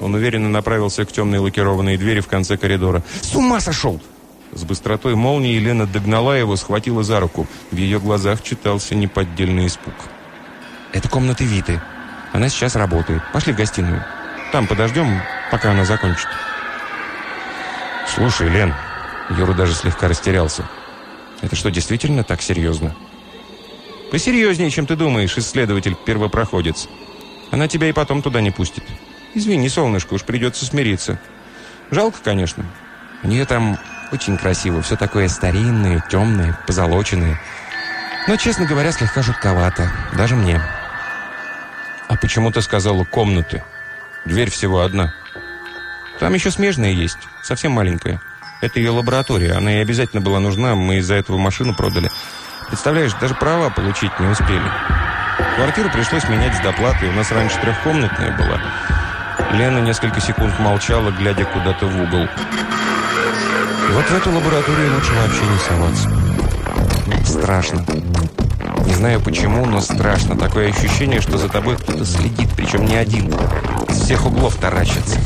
Speaker 2: Он уверенно направился к темной лакированной двери в конце коридора. «С ума сошел!» С быстротой молнии Елена догнала его, схватила за руку. В ее глазах читался неподдельный испуг. «Это комната Виты. Она сейчас работает. Пошли в гостиную. Там подождем, пока она закончит». «Слушай, Лен...» Юра даже слегка растерялся. Это что, действительно так серьезно? Посерьезнее, чем ты думаешь, исследователь-первопроходец. Она тебя и потом туда не пустит. Извини, солнышко, уж придется смириться. Жалко, конечно. У нее там очень красиво. Все такое старинное, темное, позолоченное. Но, честно говоря, слегка жутковато. Даже мне. А почему ты сказала комнаты? Дверь всего одна. Там еще смежная есть, совсем маленькая. Это ее лаборатория. Она ей обязательно была нужна. Мы из-за этого машину продали. Представляешь, даже права получить не успели. Квартиру пришлось менять с доплатой. У нас раньше трехкомнатная была. Лена несколько секунд молчала, глядя куда-то в угол. Вот в эту лабораторию лучше вообще не соваться. Страшно. Не знаю почему, но страшно. Такое ощущение, что за тобой кто-то следит, причем не один. Из всех углов таращится.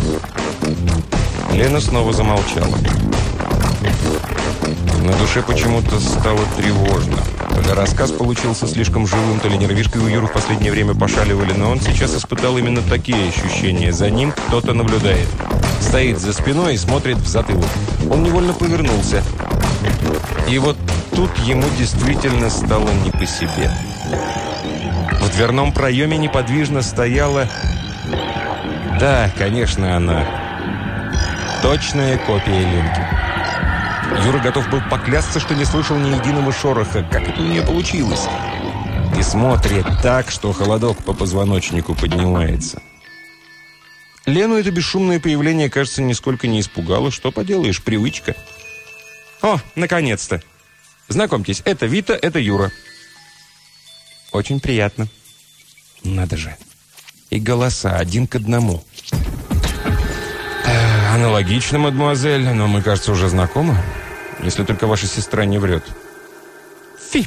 Speaker 2: Лена снова замолчала. На душе почему-то стало тревожно. То ли рассказ получился слишком живым, то ли нервишкой у Юры в последнее время пошаливали, но он сейчас испытал именно такие ощущения. За ним кто-то наблюдает. Стоит за спиной и смотрит в затылок. Он невольно повернулся. И вот тут ему действительно стало не по себе. В дверном проеме неподвижно стояла... Да, конечно, она. Точная копия Ленки. Юра готов был поклясться, что не слышал ни единого шороха. Как это у нее получилось? И смотрит так, что холодок по позвоночнику поднимается. Лену это бесшумное появление, кажется, нисколько не испугало. Что поделаешь, привычка. О, наконец-то! Знакомьтесь, это Вита, это Юра. Очень приятно. Надо же. И голоса один к одному. Э, аналогично, мадемуазель, но мы, кажется, уже знакомы. Если только ваша сестра не врет. Фи!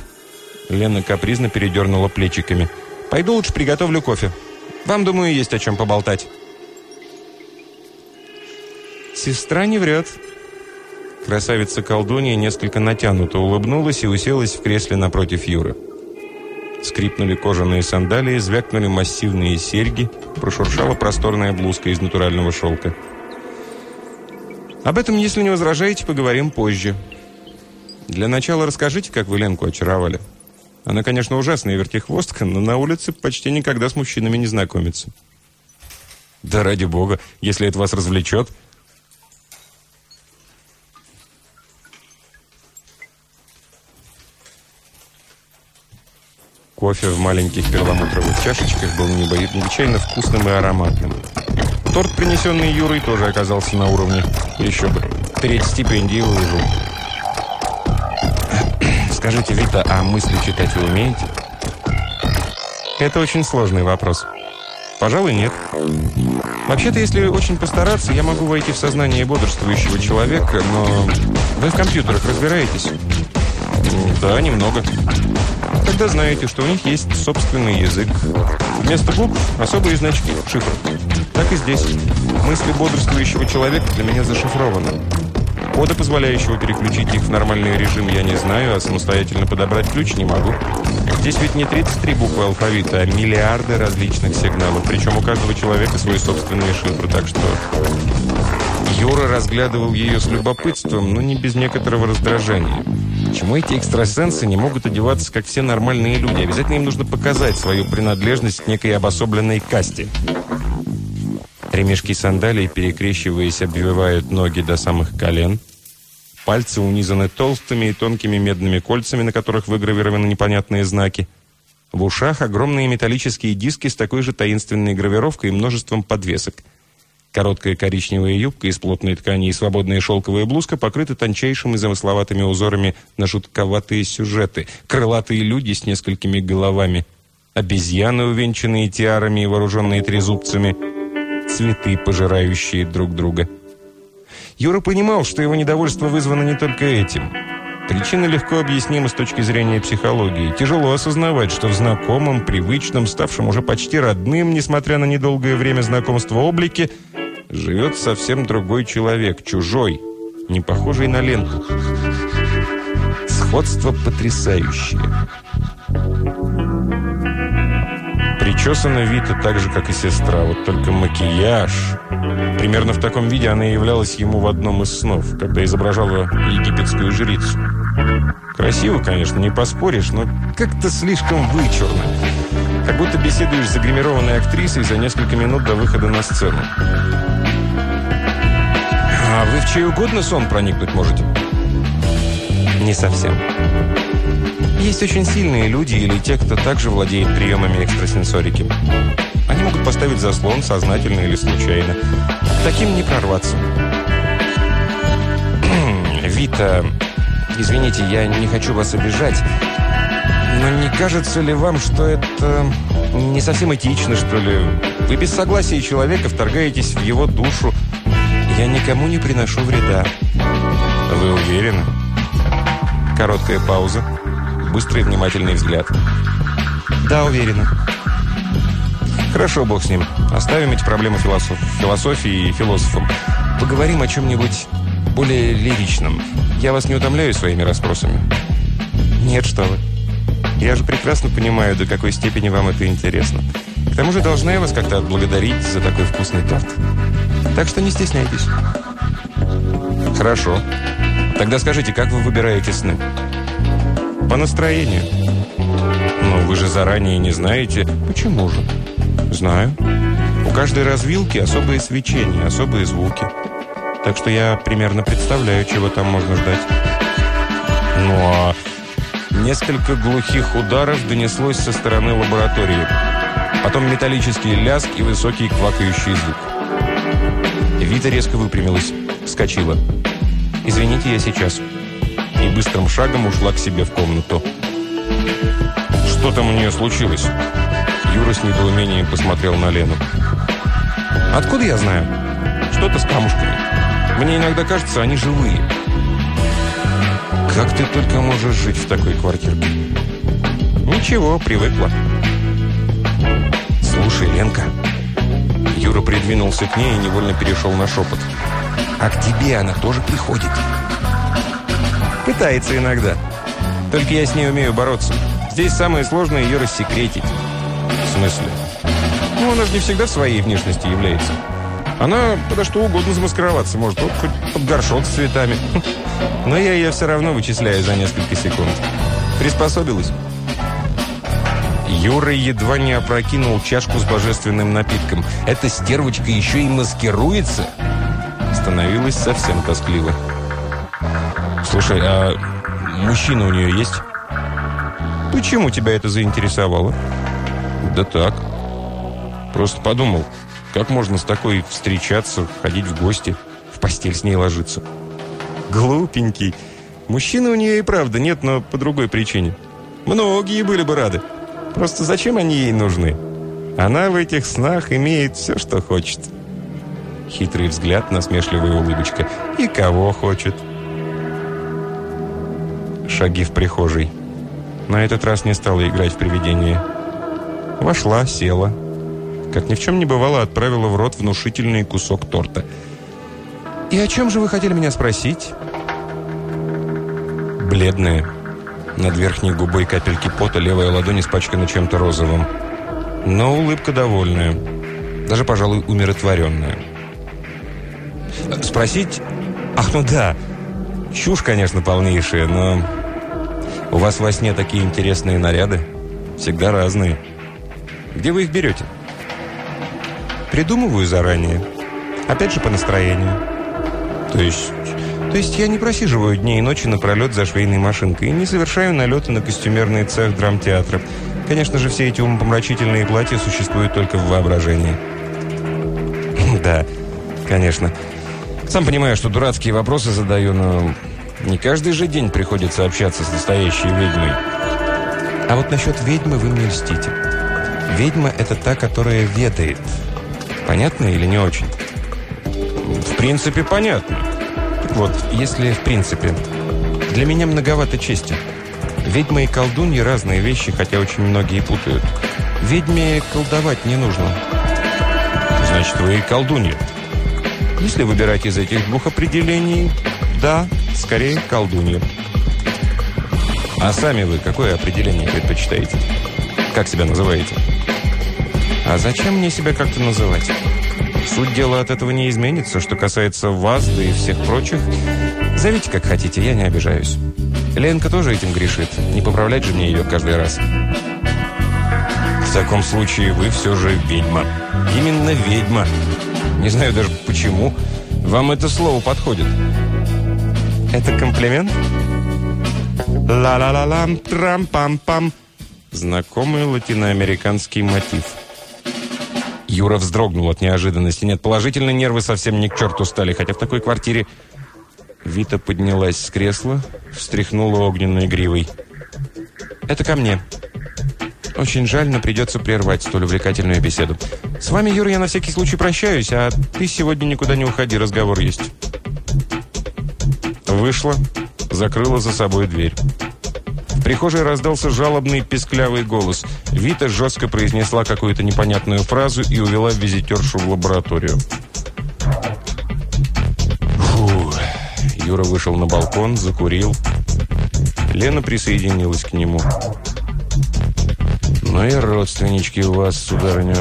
Speaker 2: Лена капризно передернула плечиками. Пойду лучше приготовлю кофе. Вам, думаю, есть о чем поболтать. Сестра не врет. Красавица-колдунья несколько натянуто улыбнулась и уселась в кресле напротив Юры. Скрипнули кожаные сандалии, звякнули массивные серьги, прошуршала просторная блузка из натурального шелка. Об этом, если не возражаете, поговорим позже. Для начала расскажите, как вы Ленку очаровали. Она, конечно, ужасная вертихвостка, но на улице почти никогда с мужчинами не знакомится. Да ради бога, если это вас развлечет. Кофе в маленьких перламутровых чашечках был необычайно вкусным и ароматным. торт, принесенный Юрой, тоже оказался на уровне. Еще бы. Треть стипендии выложил. Скажите, Вита, а мысли читать вы умеете? Это очень сложный вопрос. Пожалуй, нет. Вообще-то, если очень постараться, я могу войти в сознание бодрствующего человека, но вы в компьютерах разбираетесь? Да, немного. Тогда знаете, что у них есть собственный язык. Вместо букв особые значки, шифр. Так и здесь. Мысли бодрствующего человека для меня зашифрованы. Кода, позволяющего переключить их в нормальный режим, я не знаю, а самостоятельно подобрать ключ не могу. Здесь ведь не 33 буквы алфавита, а миллиарды различных сигналов. Причем у каждого человека свой собственный шифр, так что... Юра разглядывал ее с любопытством, но не без некоторого раздражения. Почему эти экстрасенсы не могут одеваться, как все нормальные люди? Обязательно им нужно показать свою принадлежность к некой обособленной касте. Ремешки сандалий, перекрещиваясь, обвивают ноги до самых колен. Пальцы унизаны толстыми и тонкими медными кольцами, на которых выгравированы непонятные знаки. В ушах огромные металлические диски с такой же таинственной гравировкой и множеством подвесок. Короткая коричневая юбка из плотной ткани и свободная шелковая блузка покрыты тончайшими замысловатыми узорами на жутковатые сюжеты. Крылатые люди с несколькими головами. Обезьяны, увенчанные тиарами и вооруженные трезубцами – цветы, пожирающие друг друга. Юра понимал, что его недовольство вызвано не только этим. Причина легко объяснима с точки зрения психологии. Тяжело осознавать, что в знакомом, привычном, ставшем уже почти родным, несмотря на недолгое время знакомства облике, живет совсем другой человек, чужой, не похожий на ленту. Сходство потрясающее. Причесана Вита так же, как и сестра, вот только макияж. Примерно в таком виде она являлась ему в одном из снов, когда изображала египетскую жрицу. Красиво, конечно, не поспоришь, но как-то слишком вычурно. Как будто беседуешь с загримированной актрисой за несколько минут до выхода на сцену. А вы в чей угодно сон проникнуть можете? Не совсем. Есть очень сильные люди или те, кто также владеет приемами экстрасенсорики. Они могут поставить заслон, сознательно или случайно. Таким не прорваться. Вита, извините, я не хочу вас обижать, но не кажется ли вам, что это не совсем этично, что ли? Вы без согласия человека вторгаетесь в его душу. Я никому не приношу вреда. Вы уверены? Короткая пауза. Быстрый внимательный взгляд. Да, уверена. Хорошо, бог с ним. Оставим эти проблемы философ... философии и философам. Поговорим о чем-нибудь более лиричном. Я вас не утомляю своими расспросами? Нет, что вы. Я же прекрасно понимаю, до какой степени вам это интересно. К тому же должна я вас как-то отблагодарить за такой вкусный торт. Так что не стесняйтесь. Хорошо. Тогда скажите, как вы выбираете сны? По настроению. Но вы же заранее не знаете. Почему же? Знаю. У каждой развилки особое свечение, особые звуки. Так что я примерно представляю, чего там можно ждать. Ну а... Несколько глухих ударов донеслось со стороны лаборатории. Потом металлический лязг и высокий квакающий звук. Вита резко выпрямилась, вскочила. «Извините, я сейчас» и быстрым шагом ушла к себе в комнату. «Что там у нее случилось?» Юра с недоумением посмотрел на Лену. «Откуда я знаю? Что-то с камушками. Мне иногда кажется, они живые». «Как ты только можешь жить в такой квартирке?» «Ничего, привыкла». «Слушай, Ленка». Юра придвинулся к ней и невольно перешел на шепот. «А к тебе она тоже приходит?» Пытается иногда. Только я с ней умею бороться. Здесь самое сложное ее рассекретить. В смысле? Ну, она же не всегда своей внешности является. Она подо что угодно замаскироваться может. Вот хоть под горшок с цветами. Но я ее все равно вычисляю за несколько секунд. Приспособилась. Юра едва не опрокинул чашку с божественным напитком. Эта стервочка еще и маскируется. Становилось совсем тоскливо. Слушай, а мужчина у нее есть? Почему тебя это заинтересовало? Да так. Просто подумал. Как можно с такой встречаться, ходить в гости, в постель с ней ложиться? Глупенький. Мужчины у нее и правда нет, но по другой причине. Многие были бы рады. Просто зачем они ей нужны? Она в этих снах имеет все, что хочет. Хитрый взгляд, насмешливая улыбочка. И кого хочет. Шаги в прихожей. На этот раз не стала играть в привидение. Вошла, села. Как ни в чем не бывало, отправила в рот внушительный кусок торта. «И о чем же вы хотели меня спросить?» Бледная. Над верхней губой капельки пота, левая ладонь испачкана чем-то розовым. Но улыбка довольная. Даже, пожалуй, умиротворенная. Спросить? Ах, ну да. Чушь, конечно, полнейшая, но... У вас во сне такие интересные наряды. Всегда разные. Где вы их берете? Придумываю заранее. Опять же, по настроению. То есть... То есть я не просиживаю дни и ночи напролет за швейной машинкой и не совершаю налеты на костюмерный цех драмтеатра. Конечно же, все эти умопомрачительные платья существуют только в воображении. Да, конечно. Сам понимаю, что дурацкие вопросы задаю, но не каждый же день приходится общаться с настоящей ведьмой. А вот насчет ведьмы вы мне льстите. Ведьма – это та, которая ведает. Понятно или не очень? В принципе, понятно. Вот, если в принципе. Для меня многовато чести. Ведьма и колдунья – разные вещи, хотя очень многие путают. Ведьме колдовать не нужно. Значит, вы и колдунья. Если выбирать из этих двух определений, да, скорее колдунья. А сами вы какое определение предпочитаете? Как себя называете? А зачем мне себя как-то называть? Суть дела от этого не изменится. Что касается вас, да и всех прочих, зовите как хотите, я не обижаюсь. Ленка тоже этим грешит. Не поправлять же мне ее каждый раз. В таком случае вы все же ведьма. Именно ведьма. Не знаю даже почему. Вам это слово подходит. Это комплимент? Ла-ла-ла-лам, трам-пам-пам. Знакомый латиноамериканский мотив. Юра вздрогнул от неожиданности. Нет, положительно нервы совсем не к черту стали, хотя в такой квартире... Вита поднялась с кресла, встряхнула огненной гривой. «Это ко мне. Очень жаль, но придется прервать столь увлекательную беседу. С вами, Юра, я на всякий случай прощаюсь, а ты сегодня никуда не уходи, разговор есть». Вышла, закрыла за собой дверь. В прихожей раздался жалобный песклявый голос. Вита жестко произнесла какую-то непонятную фразу и увела визитершу в лабораторию. Фу. Юра вышел на балкон, закурил. Лена присоединилась к нему. «Ну и родственнички у вас, сударыня.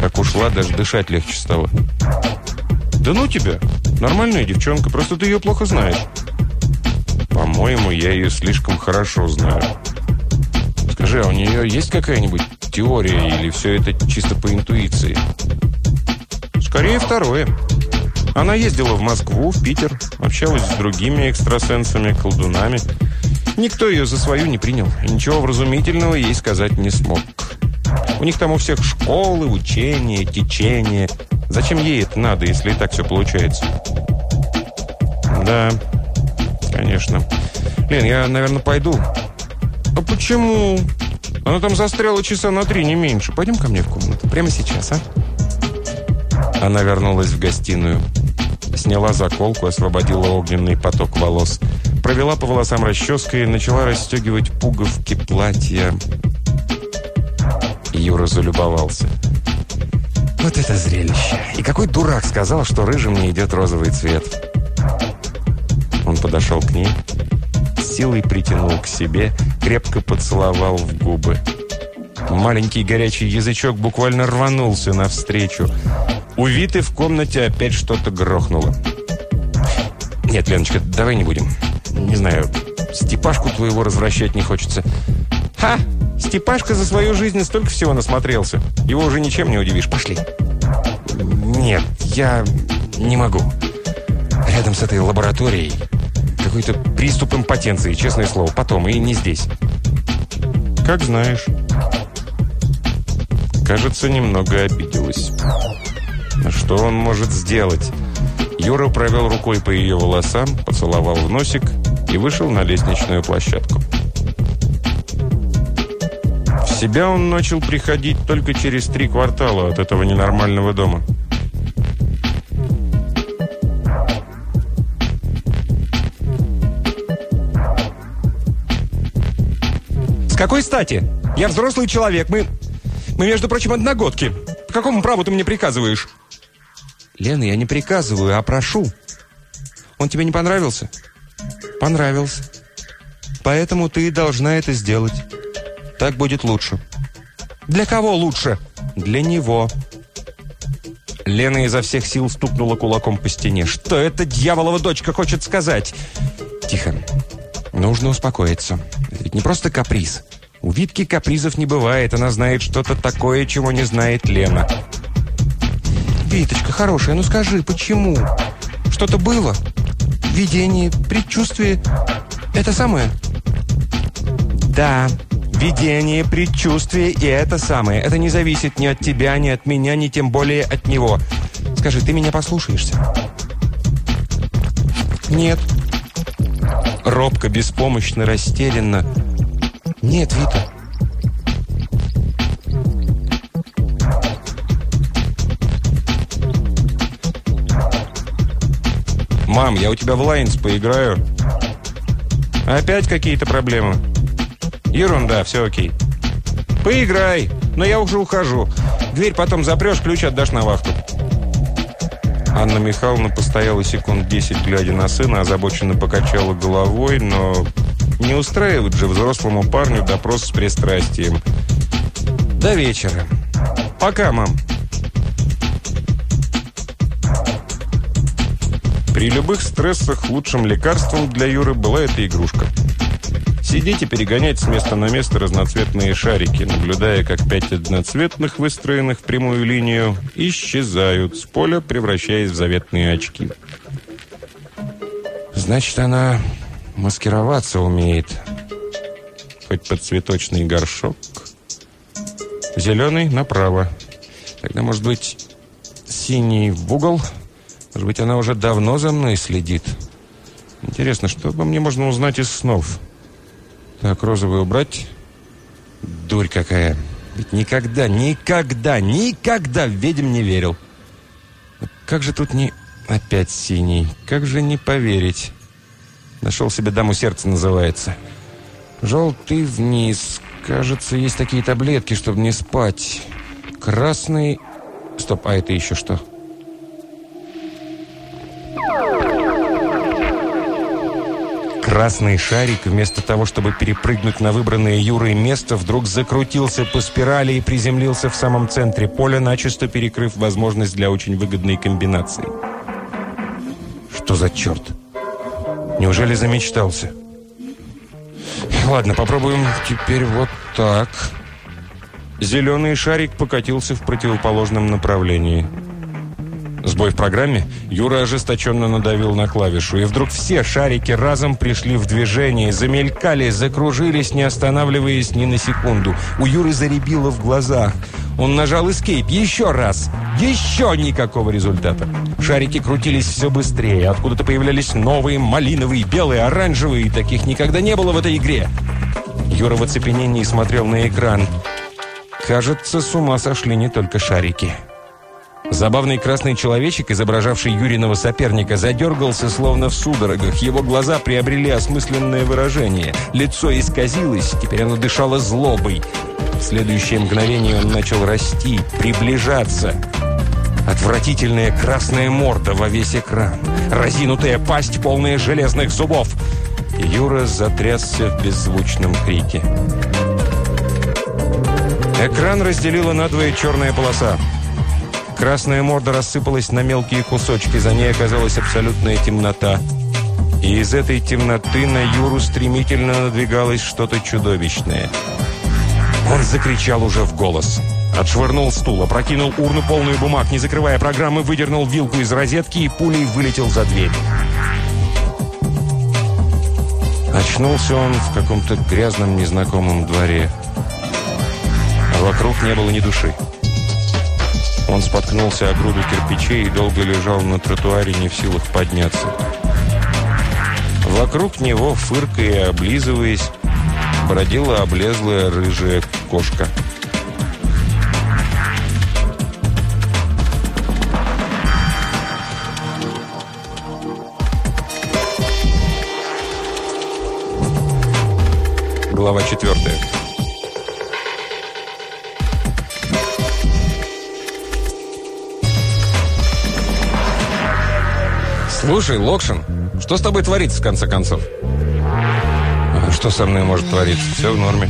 Speaker 2: Как ушла, даже дышать легче стало». «Да ну тебя! Нормальная девчонка, просто ты ее плохо знаешь». «По-моему, я ее слишком хорошо знаю». «Скажи, а у нее есть какая-нибудь теория или все это чисто по интуиции?» «Скорее второе». Она ездила в Москву, в Питер, общалась с другими экстрасенсами, колдунами. Никто ее за свою не принял, ничего вразумительного ей сказать не смог. У них там у всех школы, учения, течения. Зачем ей это надо, если и так все получается? Да, конечно. Лен, я, наверное, пойду. А почему? Она там застряла часа на три, не меньше. Пойдем ко мне в комнату. Прямо сейчас, а? Она вернулась в гостиную. Сняла заколку, освободила огненный поток волос. Провела по волосам расческой и начала расстегивать пуговки платья. Юра залюбовался. Вот это зрелище. И какой дурак сказал, что рыжим не идет розовый цвет. Он подошел к ней, силой притянул к себе, крепко поцеловал в губы. Маленький горячий язычок буквально рванулся навстречу. У Виты в комнате опять что-то грохнуло. «Нет, Леночка, давай не будем. Не знаю, Степашку твоего развращать не хочется». «Ха! Степашка за свою жизнь столько всего насмотрелся. Его уже ничем не удивишь. Пошли». «Нет, я не могу. Рядом с этой лабораторией какой-то приступ импотенции, честное слово. Потом, и не здесь». «Как знаешь». Кажется, немного обиделась. Что он может сделать? Юра провел рукой по ее волосам, поцеловал в носик и вышел на лестничную площадку. В себя он начал приходить только через три квартала от этого ненормального дома.
Speaker 4: Какой стати? Я взрослый человек. Мы, мы между прочим, одногодки. По какому праву ты мне приказываешь? Лена, я не приказываю, а прошу. Он тебе не понравился? Понравился. Поэтому ты должна это сделать. Так будет лучше. Для кого лучше? Для него. Лена изо всех сил стукнула кулаком по стене. Что эта дьяволова дочка хочет сказать? Тихо. Нужно успокоиться. Не просто каприз. У Витки капризов не бывает. Она знает что-то такое, чего не знает Лена. Виточка, хорошая, ну скажи, почему? Что-то было? Видение, предчувствие? Это самое? Да, видение, предчувствие и это самое. Это не зависит ни от тебя, ни от меня, ни тем более от него. Скажи, ты меня послушаешься? Нет. Робко, беспомощно, растерянно. Нет, Вита.
Speaker 2: «Мам, я у тебя в Лайнс поиграю». «Опять какие-то проблемы?» «Ерунда, все окей». «Поиграй, но я уже ухожу. Дверь потом запрешь, ключ отдашь на вахту». Анна Михайловна постояла секунд десять, глядя на сына, озабоченно покачала головой, но не устраивает же взрослому парню допрос с пристрастием. «До вечера. Пока, мам». При любых стрессах лучшим лекарством для Юры была эта игрушка. Сидеть и перегонять с места на место разноцветные шарики, наблюдая, как пять одноцветных, выстроенных в прямую линию, исчезают с поля, превращаясь в заветные очки. Значит, она маскироваться умеет. Хоть под цветочный горшок. Зеленый направо. Тогда, может быть, синий в угол – может быть, она уже давно за мной следит? Интересно, что обо мне можно узнать из снов? Так, розовый убрать. Дурь какая. Ведь никогда, никогда, никогда в ведьм не верил. Как же тут не... Опять синий. Как же не поверить? Нашел себе даму сердца, называется. Желтый вниз. Кажется, есть такие таблетки, чтобы не спать. Красный... Стоп, а это еще что? Красный шарик, вместо того, чтобы перепрыгнуть на выбранное Юрой место, вдруг закрутился по спирали и приземлился в самом центре поля, начисто перекрыв возможность для очень выгодной комбинации. Что за черт? Неужели замечтался? Ладно, попробуем теперь вот так. Зеленый шарик покатился в противоположном направлении. Сбой в программе? Юра ожесточенно надавил на клавишу, и вдруг все шарики разом пришли в движение, замелькали, закружились, не останавливаясь ни на секунду. У Юры заребило в глазах. Он нажал Escape еще раз. Еще никакого результата. Шарики крутились все быстрее. Откуда-то появлялись новые, малиновые, белые, оранжевые. Таких никогда не было в этой игре. Юра в оцепенении смотрел на экран. Кажется, с ума сошли не только шарики. Забавный красный человечек, изображавший Юриного соперника, задергался, словно в судорогах. Его глаза приобрели осмысленное выражение. Лицо исказилось, теперь оно дышало злобой. В следующее мгновение он начал расти, приближаться. Отвратительная красная морда во весь экран. Разинутая пасть, полная железных зубов. Юра затрясся в беззвучном крике. Экран разделила надвое черная полоса. Красная морда рассыпалась на мелкие кусочки, за ней оказалась абсолютная темнота. И из этой темноты на Юру стремительно надвигалось что-то чудовищное. Он закричал уже в голос. Отшвырнул стул, опрокинул урну полную бумаг, не закрывая программы, выдернул вилку из розетки и пулей вылетел за дверь. Очнулся он в каком-то грязном незнакомом дворе. А вокруг не было ни души. Он споткнулся о груду кирпичей и долго лежал на тротуаре, не в силах подняться. Вокруг него, фыркая и облизываясь, бродила облезлая рыжая кошка. Глава четвертая.
Speaker 4: Слушай, Локшин, что с тобой творится в конце концов?
Speaker 2: А что со мной может твориться? Все в норме.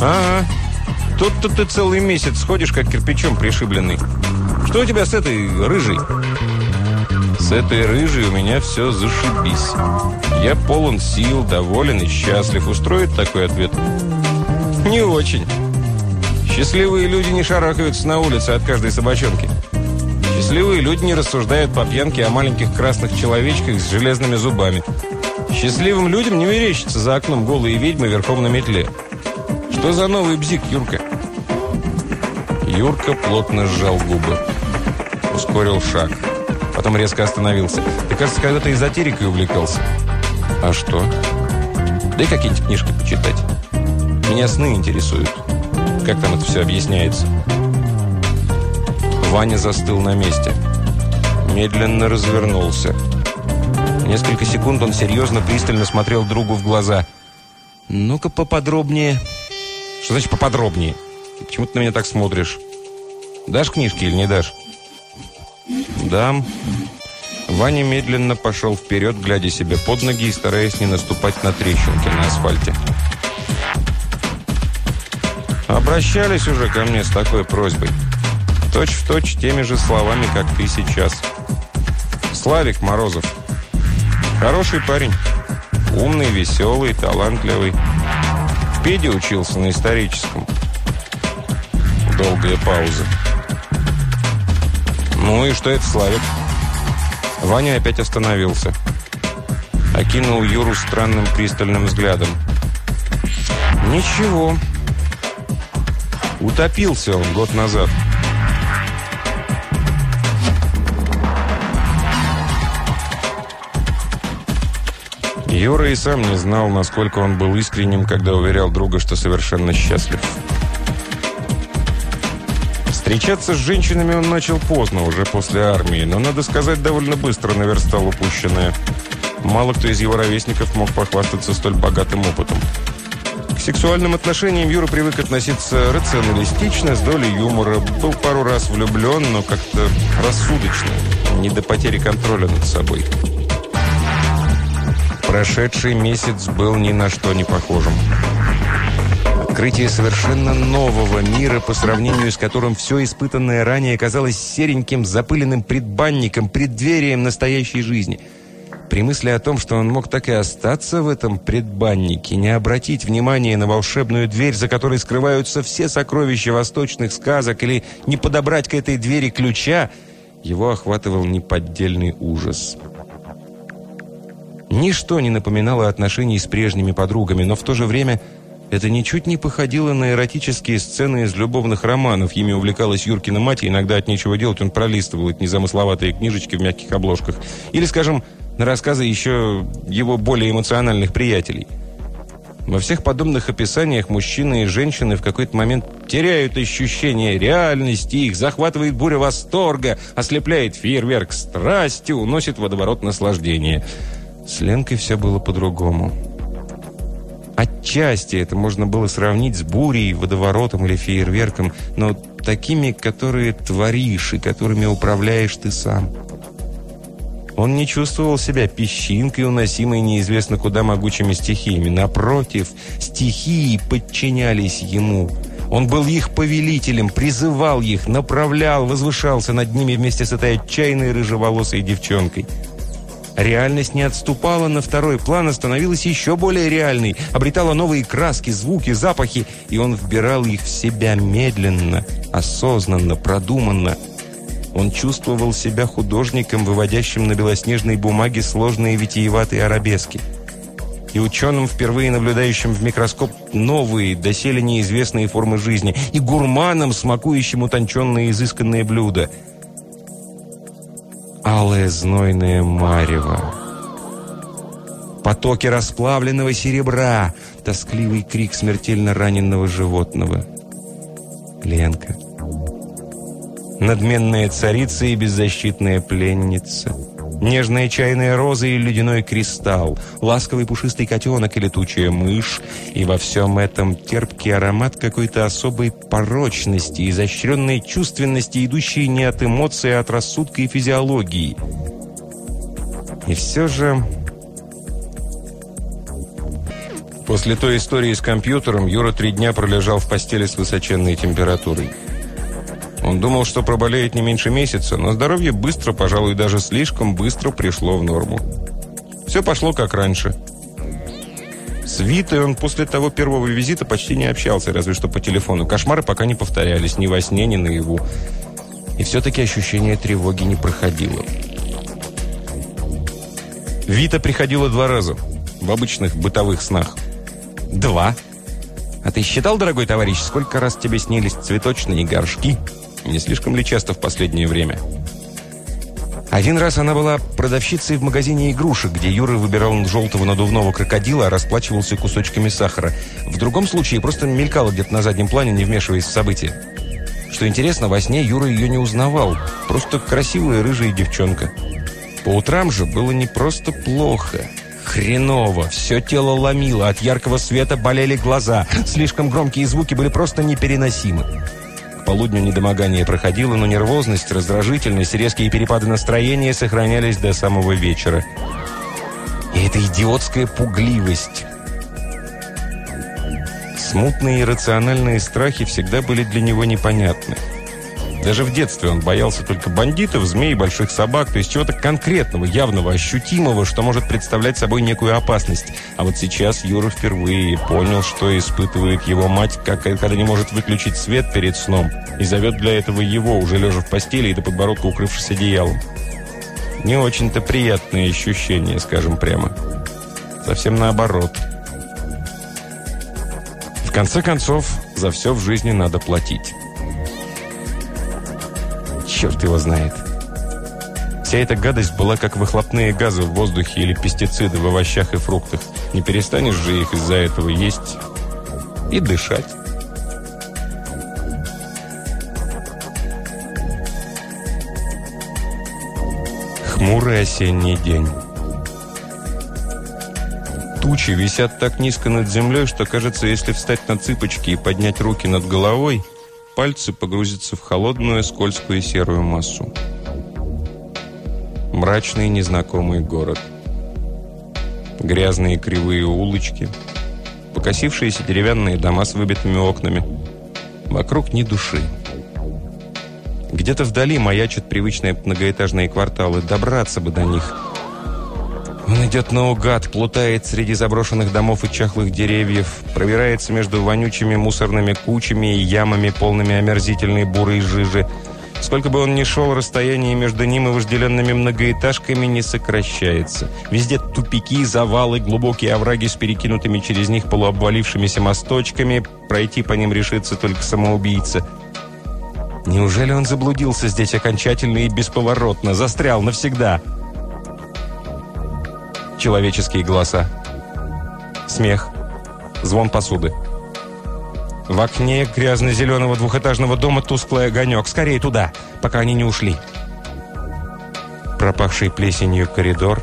Speaker 4: Ага. Тут-то ты целый месяц ходишь, как кирпичом пришибленный. Что у тебя с этой рыжей?
Speaker 2: С этой рыжей у меня все зашибись. Я полон сил, доволен и счастлив. Устроит такой ответ?
Speaker 4: Не очень. Счастливые люди не шарахаются на улице от каждой собачонки. Счастливые люди не рассуждают по пьянке о маленьких красных человечках с железными зубами. Счастливым людям не мерещится за окном голые ведьмы верхом на метле. Что за новый бзик, Юрка?
Speaker 2: Юрка плотно сжал губы. Ускорил шаг. Потом резко остановился.
Speaker 4: Ты, кажется, когда-то эзотерикой увлекался.
Speaker 2: А что?
Speaker 4: Да и какие-нибудь книжки почитать. Меня сны интересуют. Как там это все объясняется?
Speaker 2: Ваня застыл на месте. Медленно развернулся.
Speaker 4: Несколько секунд он серьезно, пристально смотрел другу в глаза. «Ну-ка поподробнее». «Что значит поподробнее? Почему ты на меня так смотришь? Дашь книжки или не дашь?»
Speaker 2: «Дам». Ваня медленно пошел вперед, глядя себе под ноги и стараясь не наступать на трещинки на асфальте. Обращались уже ко мне с такой просьбой. Точь в точь теми же словами, как ты сейчас. Славик Морозов. Хороший парень. Умный, веселый, талантливый. В педе учился на историческом. Долгая пауза.
Speaker 4: Ну и что это Славик?
Speaker 2: Ваня опять остановился. Окинул Юру странным пристальным взглядом. Ничего. Утопился он год назад. Юра и сам не знал, насколько он был искренним, когда уверял друга, что совершенно счастлив. Встречаться с женщинами он начал поздно, уже после армии, но, надо сказать, довольно быстро наверстал упущенное. Мало кто из его ровесников мог похвастаться столь богатым опытом. К сексуальным отношениям Юра привык относиться рационалистично, с долей юмора. Был пару раз влюблен, но как-то рассудочно, не до потери контроля над собой. Прошедший месяц был ни на что не похожим. Открытие совершенно нового мира, по сравнению с которым все испытанное ранее казалось сереньким, запыленным предбанником, преддверием настоящей жизни. При мысли о том, что он мог так и остаться в этом предбаннике, не обратить внимания на волшебную дверь, за которой скрываются все сокровища восточных сказок, или не подобрать к этой двери ключа, его охватывал неподдельный ужас. Ничто не напоминало отношений с прежними подругами, но в то же время это ничуть не походило на эротические сцены из любовных романов. Ими увлекалась Юркина мать, и иногда от нечего делать он пролистывал эти незамысловатые книжечки в мягких обложках. Или, скажем, на рассказы еще его более эмоциональных приятелей. Во всех подобных описаниях мужчины и женщины в какой-то момент теряют ощущение реальности, их захватывает буря восторга, ослепляет фейерверк страсти, уносит водоворот наслаждения – с Ленкой все было по-другому. Отчасти это можно было сравнить с бурей, водоворотом или фейерверком, но такими, которые творишь и которыми управляешь ты сам. Он не чувствовал себя песчинкой, уносимой неизвестно куда могучими стихиями. Напротив, стихии подчинялись ему. Он был их повелителем, призывал их, направлял, возвышался над ними вместе с этой отчаянной рыжеволосой девчонкой – Реальность не отступала на второй план, а становилась еще более реальной, обретала новые краски, звуки, запахи, и он вбирал их в себя медленно, осознанно, продуманно. Он чувствовал себя художником, выводящим на белоснежной бумаге сложные витиеватые арабески. и ученым, впервые наблюдающим в микроскоп новые, доселе неизвестные формы жизни, и гурманом, смакующим утонченные изысканные блюда. Алое знойное марево. Потоки расплавленного серебра. Тоскливый крик смертельно раненного животного. Ленка. Надменная царица и беззащитная пленница. Нежная чайная роза и ледяной кристалл, ласковый пушистый котенок и летучая мышь, и во всем этом терпкий аромат какой-то особой порочности, изощренной чувственности, идущей не от эмоций, а от рассудка и физиологии. И все же... После той истории с компьютером Юра три дня пролежал в постели с высоченной температурой. Он думал, что проболеет не меньше месяца, но здоровье быстро, пожалуй, даже слишком быстро пришло в норму. Все пошло как раньше. С Витой он после того первого визита почти не общался, разве что по телефону. Кошмары пока не повторялись, ни во сне, ни наяву. И все-таки ощущение тревоги не проходило. Вита приходила два раза. В обычных бытовых снах. Два? А ты считал, дорогой товарищ, сколько раз тебе снились цветочные горшки, не слишком ли часто в последнее время? Один раз она была продавщицей в магазине игрушек, где Юра выбирал желтого надувного крокодила, а расплачивался кусочками сахара. В другом случае просто мелькала где-то на заднем плане, не вмешиваясь в события. Что интересно, во сне Юра ее не узнавал. Просто красивая рыжая девчонка. По утрам же было не просто плохо. Хреново. Все тело ломило. От яркого света болели глаза. Слишком громкие звуки были просто непереносимы полудню недомогание проходило, но нервозность, раздражительность, резкие перепады настроения сохранялись до самого вечера. И эта идиотская пугливость. Смутные иррациональные страхи всегда были для него непонятны. Даже в детстве он боялся только бандитов, змей, больших собак, то есть чего-то конкретного, явного, ощутимого, что может представлять собой некую опасность. А вот сейчас Юра впервые понял, что испытывает его мать, как, когда не может выключить свет перед сном, и зовет для этого его, уже лежа в постели и до подбородка укрывшись одеялом. Не очень-то приятное ощущение, скажем прямо. Совсем наоборот. В конце концов, за все в жизни надо платить. Черт его знает. Вся эта гадость была как выхлопные газы в воздухе или пестициды в овощах и фруктах. Не перестанешь же их из-за этого есть и дышать. Хмурый осенний день. Тучи висят так низко над землей, что кажется, если встать на цыпочки и поднять руки над головой – пальцы погрузятся в холодную, скользкую серую массу. Мрачный незнакомый город. Грязные кривые улочки. Покосившиеся деревянные дома с выбитыми окнами. Вокруг ни души. Где-то вдали маячат привычные многоэтажные кварталы. Добраться бы до них – он идет наугад, плутает среди заброшенных домов и чахлых деревьев, пробирается между вонючими мусорными кучами и ямами, полными омерзительной бурой жижи. Сколько бы он ни шел, расстояние между ним и вожделенными многоэтажками не сокращается. Везде тупики, завалы, глубокие овраги с перекинутыми через них полуобвалившимися мосточками. Пройти по ним решится только самоубийца. Неужели он заблудился здесь окончательно и бесповоротно, застрял навсегда?» Человеческие голоса. Смех. Звон посуды. В окне грязно-зеленого двухэтажного дома тусклый огонек. Скорее туда, пока они не ушли. Пропахший плесенью коридор.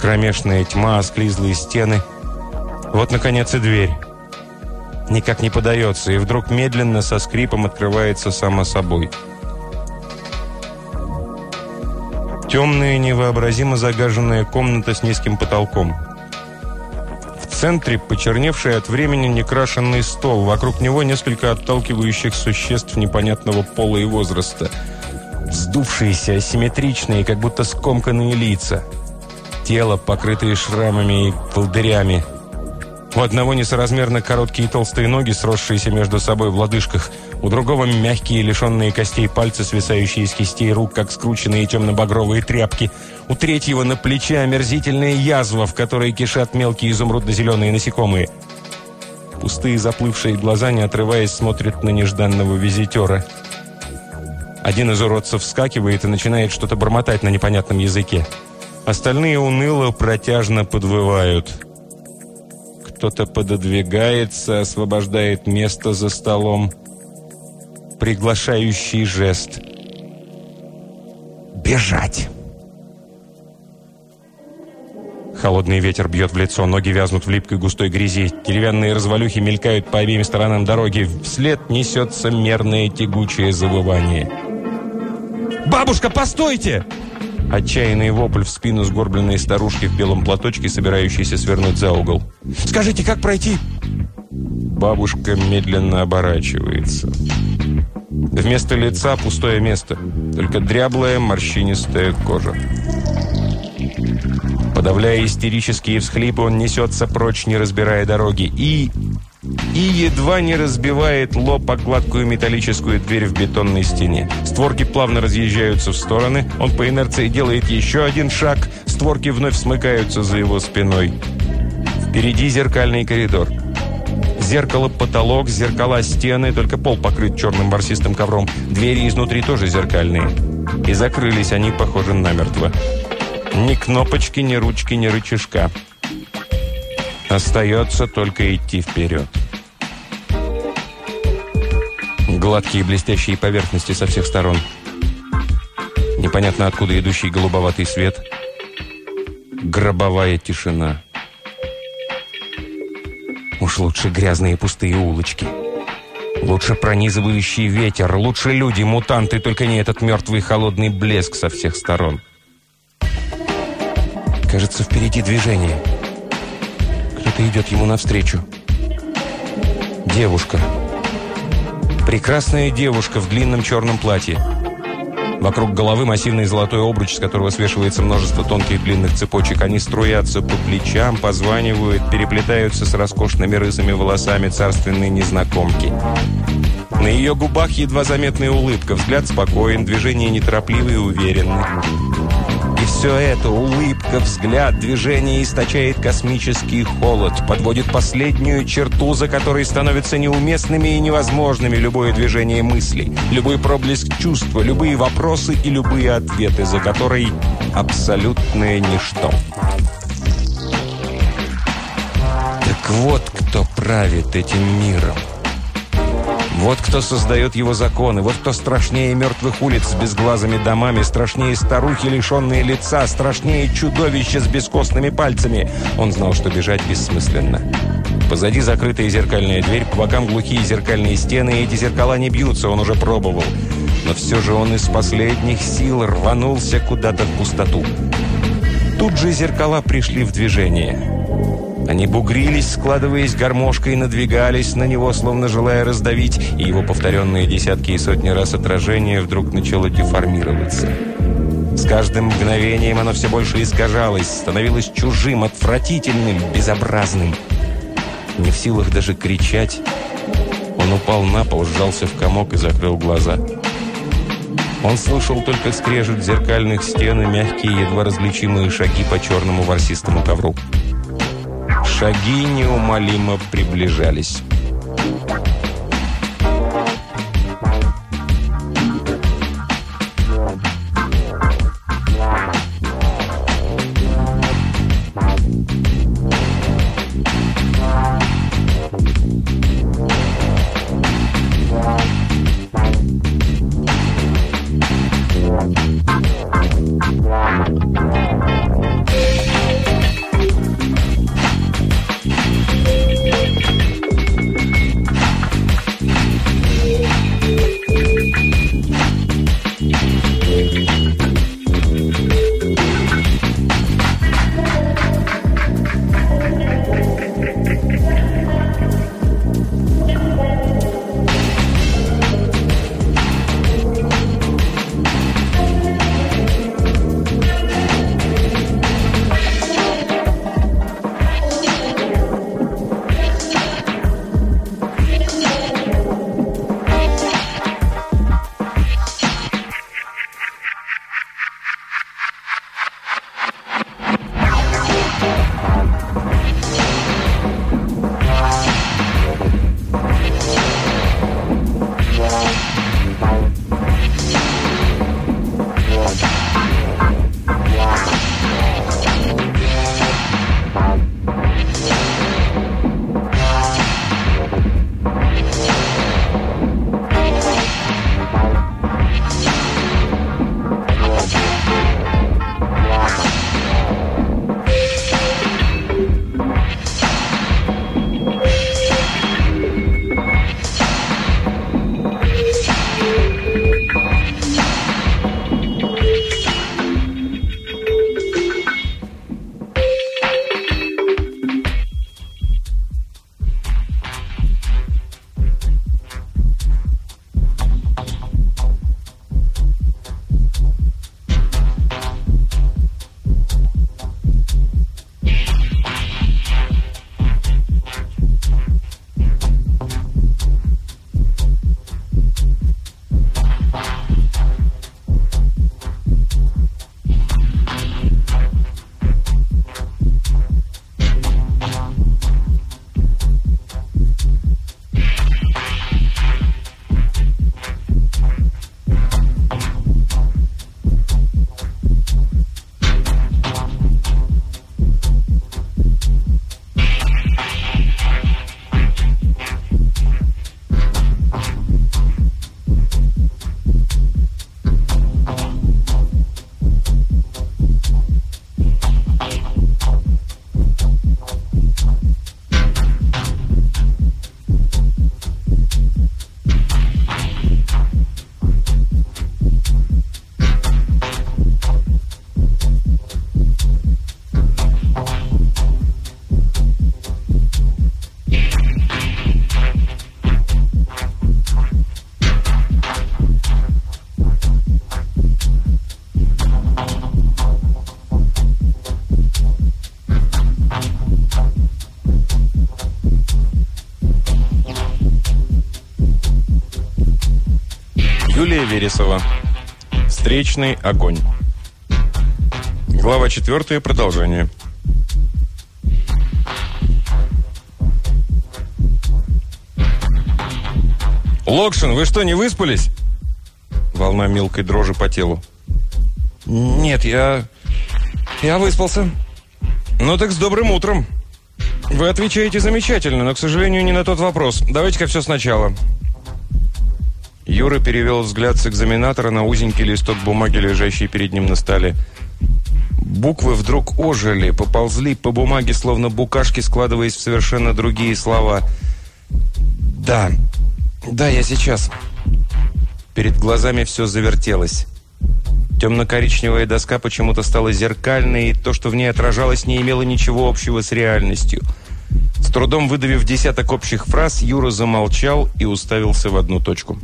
Speaker 2: Кромешная тьма, осклизлые стены. Вот, наконец, и дверь. Никак не подается, и вдруг медленно со скрипом открывается само собой. Темная, невообразимо загаженная комната с низким потолком. В центре почерневший от времени некрашенный стол. Вокруг него несколько отталкивающих существ непонятного пола и возраста. Вздувшиеся, асимметричные, как будто скомканные лица. Тело, покрытые шрамами и волдырями. У одного несоразмерно короткие толстые ноги, сросшиеся между собой в лодыжках. У другого мягкие, лишенные костей пальцы, свисающие из кистей рук, как скрученные темно-багровые тряпки. У третьего на плече омерзительная язва, в которой кишат мелкие изумрудно-зеленые насекомые. Пустые заплывшие глаза, не отрываясь, смотрят на нежданного визитера. Один из уродцев вскакивает и начинает что-то бормотать на непонятном языке. Остальные уныло, протяжно подвывают. Кто-то пододвигается, освобождает место за столом. Приглашающий жест. «Бежать!» Холодный ветер бьет в лицо, ноги вязнут в липкой густой грязи. Деревянные развалюхи мелькают по обеим сторонам дороги. Вслед несется мерное тягучее завывание. «Бабушка, постойте!» Отчаянный вопль в спину сгорбленной старушки в белом платочке, собирающейся свернуть за угол. «Скажите, как пройти?» Бабушка медленно оборачивается. Вместо лица пустое место, только дряблая морщинистая кожа. Подавляя истерические всхлипы, он несется прочь, не разбирая дороги, и... и едва не разбивает лоб о гладкую металлическую дверь в бетонной стене. Створки плавно разъезжаются в стороны, он по инерции делает еще один шаг, створки вновь смыкаются за его спиной. Впереди зеркальный коридор. Зеркало, потолок, зеркала, стены, только пол покрыт черным ворсистым ковром. Двери изнутри тоже зеркальные. И закрылись они, похоже, намертво. Ни кнопочки, ни ручки, ни рычажка. Остается только идти вперед. Гладкие блестящие поверхности со всех сторон. Непонятно откуда идущий голубоватый свет. Гробовая тишина. Уж лучше грязные пустые улочки. Лучше пронизывающий ветер, лучше люди, мутанты, только не этот мертвый холодный блеск со всех сторон. Кажется, впереди движение. Кто-то идет ему навстречу. Девушка. Прекрасная девушка в длинном черном платье. Вокруг головы массивный золотой обруч, с которого свешивается множество тонких длинных цепочек. Они струятся по плечам, позванивают, переплетаются с роскошными рыжими волосами царственной незнакомки. На ее губах едва заметная улыбка, взгляд спокоен, движение неторопливые и уверенны. Все это, улыбка, взгляд, движение источает космический холод, подводит последнюю черту, за которой становятся неуместными и невозможными любое движение мыслей, любой проблеск чувства, любые вопросы и любые ответы, за которой абсолютное ничто. Так вот кто правит этим миром. Вот кто создает его законы, вот кто страшнее мертвых улиц с безглазыми домами, страшнее старухи, лишенные лица, страшнее чудовища с бескостными пальцами. Он знал, что бежать бессмысленно. Позади закрытая зеркальная дверь, по бокам глухие зеркальные стены, и эти зеркала не бьются, он уже пробовал. Но все же он из последних сил рванулся куда-то в пустоту. Тут же зеркала пришли в движение. Они бугрились, складываясь гармошкой, надвигались на него, словно желая раздавить, и его повторенные десятки и сотни раз отражение вдруг начало деформироваться. С каждым мгновением оно все больше искажалось, становилось чужим, отвратительным, безобразным. Не в силах даже кричать, он упал на пол, сжался в комок и закрыл глаза. Он слышал только скрежет зеркальных стен и мягкие, едва различимые шаги по черному ворсистому ковру. Шаги неумолимо приближались. Встречный огонь. Глава 4. Продолжение. «Локшин, вы что, не выспались?» Волна мелкой дрожи по телу.
Speaker 4: «Нет, я... я выспался».
Speaker 2: «Ну так с добрым утром». «Вы отвечаете замечательно, но, к сожалению, не на тот вопрос. Давайте-ка все сначала». Юра перевел взгляд с экзаменатора на узенький листок бумаги, лежащий перед ним на столе. Буквы вдруг ожили, поползли по бумаге, словно букашки, складываясь в совершенно другие слова. «Да, да, я сейчас». Перед глазами все завертелось. Темно-коричневая доска почему-то стала зеркальной, и то, что в ней отражалось, не имело ничего общего с реальностью. С трудом выдавив десяток общих фраз, Юра замолчал и уставился в одну точку.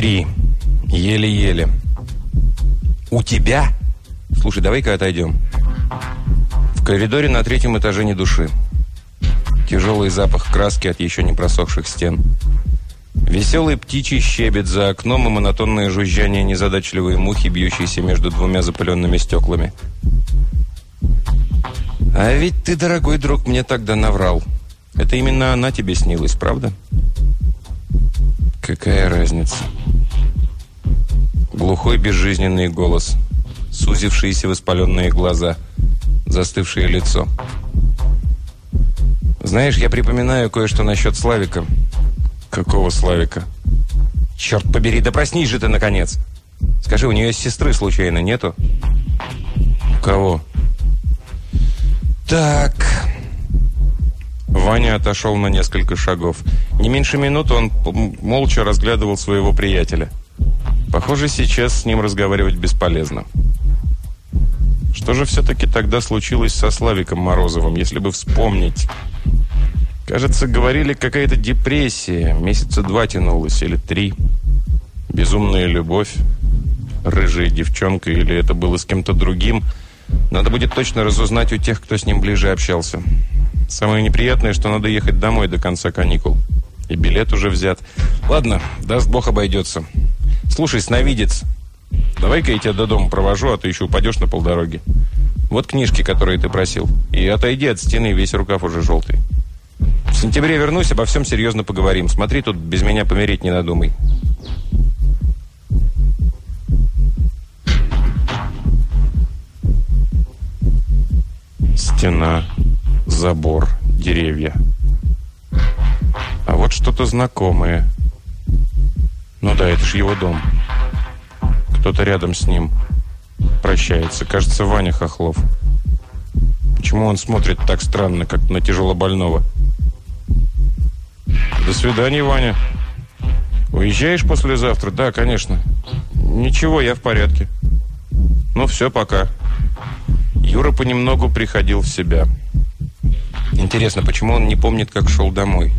Speaker 2: Три. Еле-еле. «У тебя?» «Слушай, давай-ка отойдем». В коридоре на третьем этаже не души. Тяжелый запах краски от еще не просохших стен. Веселый птичий щебет за окном и монотонное жужжание незадачливой мухи, бьющейся между двумя запыленными стеклами. «А ведь ты, дорогой друг, мне тогда наврал. Это именно она тебе снилась, правда?» «Какая разница?» Глухой безжизненный голос, сузившиеся воспаленные глаза, застывшее лицо – знаешь, я припоминаю кое-что насчет Славика. Какого Славика? Черт побери, да проснись же ты, наконец. Скажи, у нее сестры случайно нету? Кого? Так. Ваня отошел на несколько шагов. Не меньше минуты он молча разглядывал своего приятеля. Похоже, сейчас с ним разговаривать бесполезно. Что же все-таки тогда случилось со Славиком Морозовым, если бы вспомнить? Кажется, говорили, какая-то депрессия. Месяца два тянулась, или три. Безумная любовь. Рыжая девчонка, или это было с кем-то другим. Надо будет точно разузнать у тех, кто с ним ближе общался. Самое неприятное, что надо ехать домой до конца каникул. И билет уже взят. Ладно, даст бог обойдется. Слушай, сновидец, давай-ка я тебя до дома провожу, а то еще упадешь на полдороги. Вот книжки, которые ты просил. И отойди от стены, весь рукав уже желтый. В сентябре вернусь, обо всем серьезно поговорим. Смотри, тут без меня помереть не надумай. Стена, забор, деревья. А вот что-то знакомое. Ну да, это ж его дом. Кто-то рядом с ним прощается. Кажется, Ваня Хохлов. Почему он смотрит так странно, как на тяжелобольного? До свидания, Ваня. Уезжаешь послезавтра? Да, конечно. Ничего, я в порядке. Ну, все, пока. Юра понемногу приходил в себя. Интересно, почему он не помнит, как шел домой?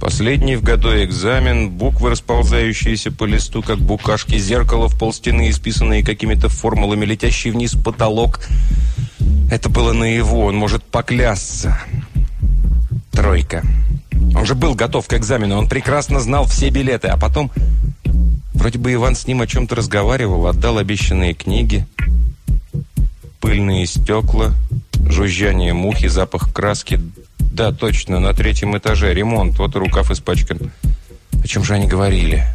Speaker 2: Последний в году экзамен, буквы, расползающиеся по листу, как букашки, зеркало в полстены, исписанные какими-то формулами, летящий вниз потолок. Это было наяву, он может поклясться. Тройка. Он же был готов к экзамену, он прекрасно знал все билеты, а потом... Вроде бы Иван с ним о чем-то разговаривал, отдал обещанные книги. Пыльные стекла, жужжание мухи, запах краски. Да, точно, на третьем этаже ремонт, вот рукав испачкан. О чем же они говорили?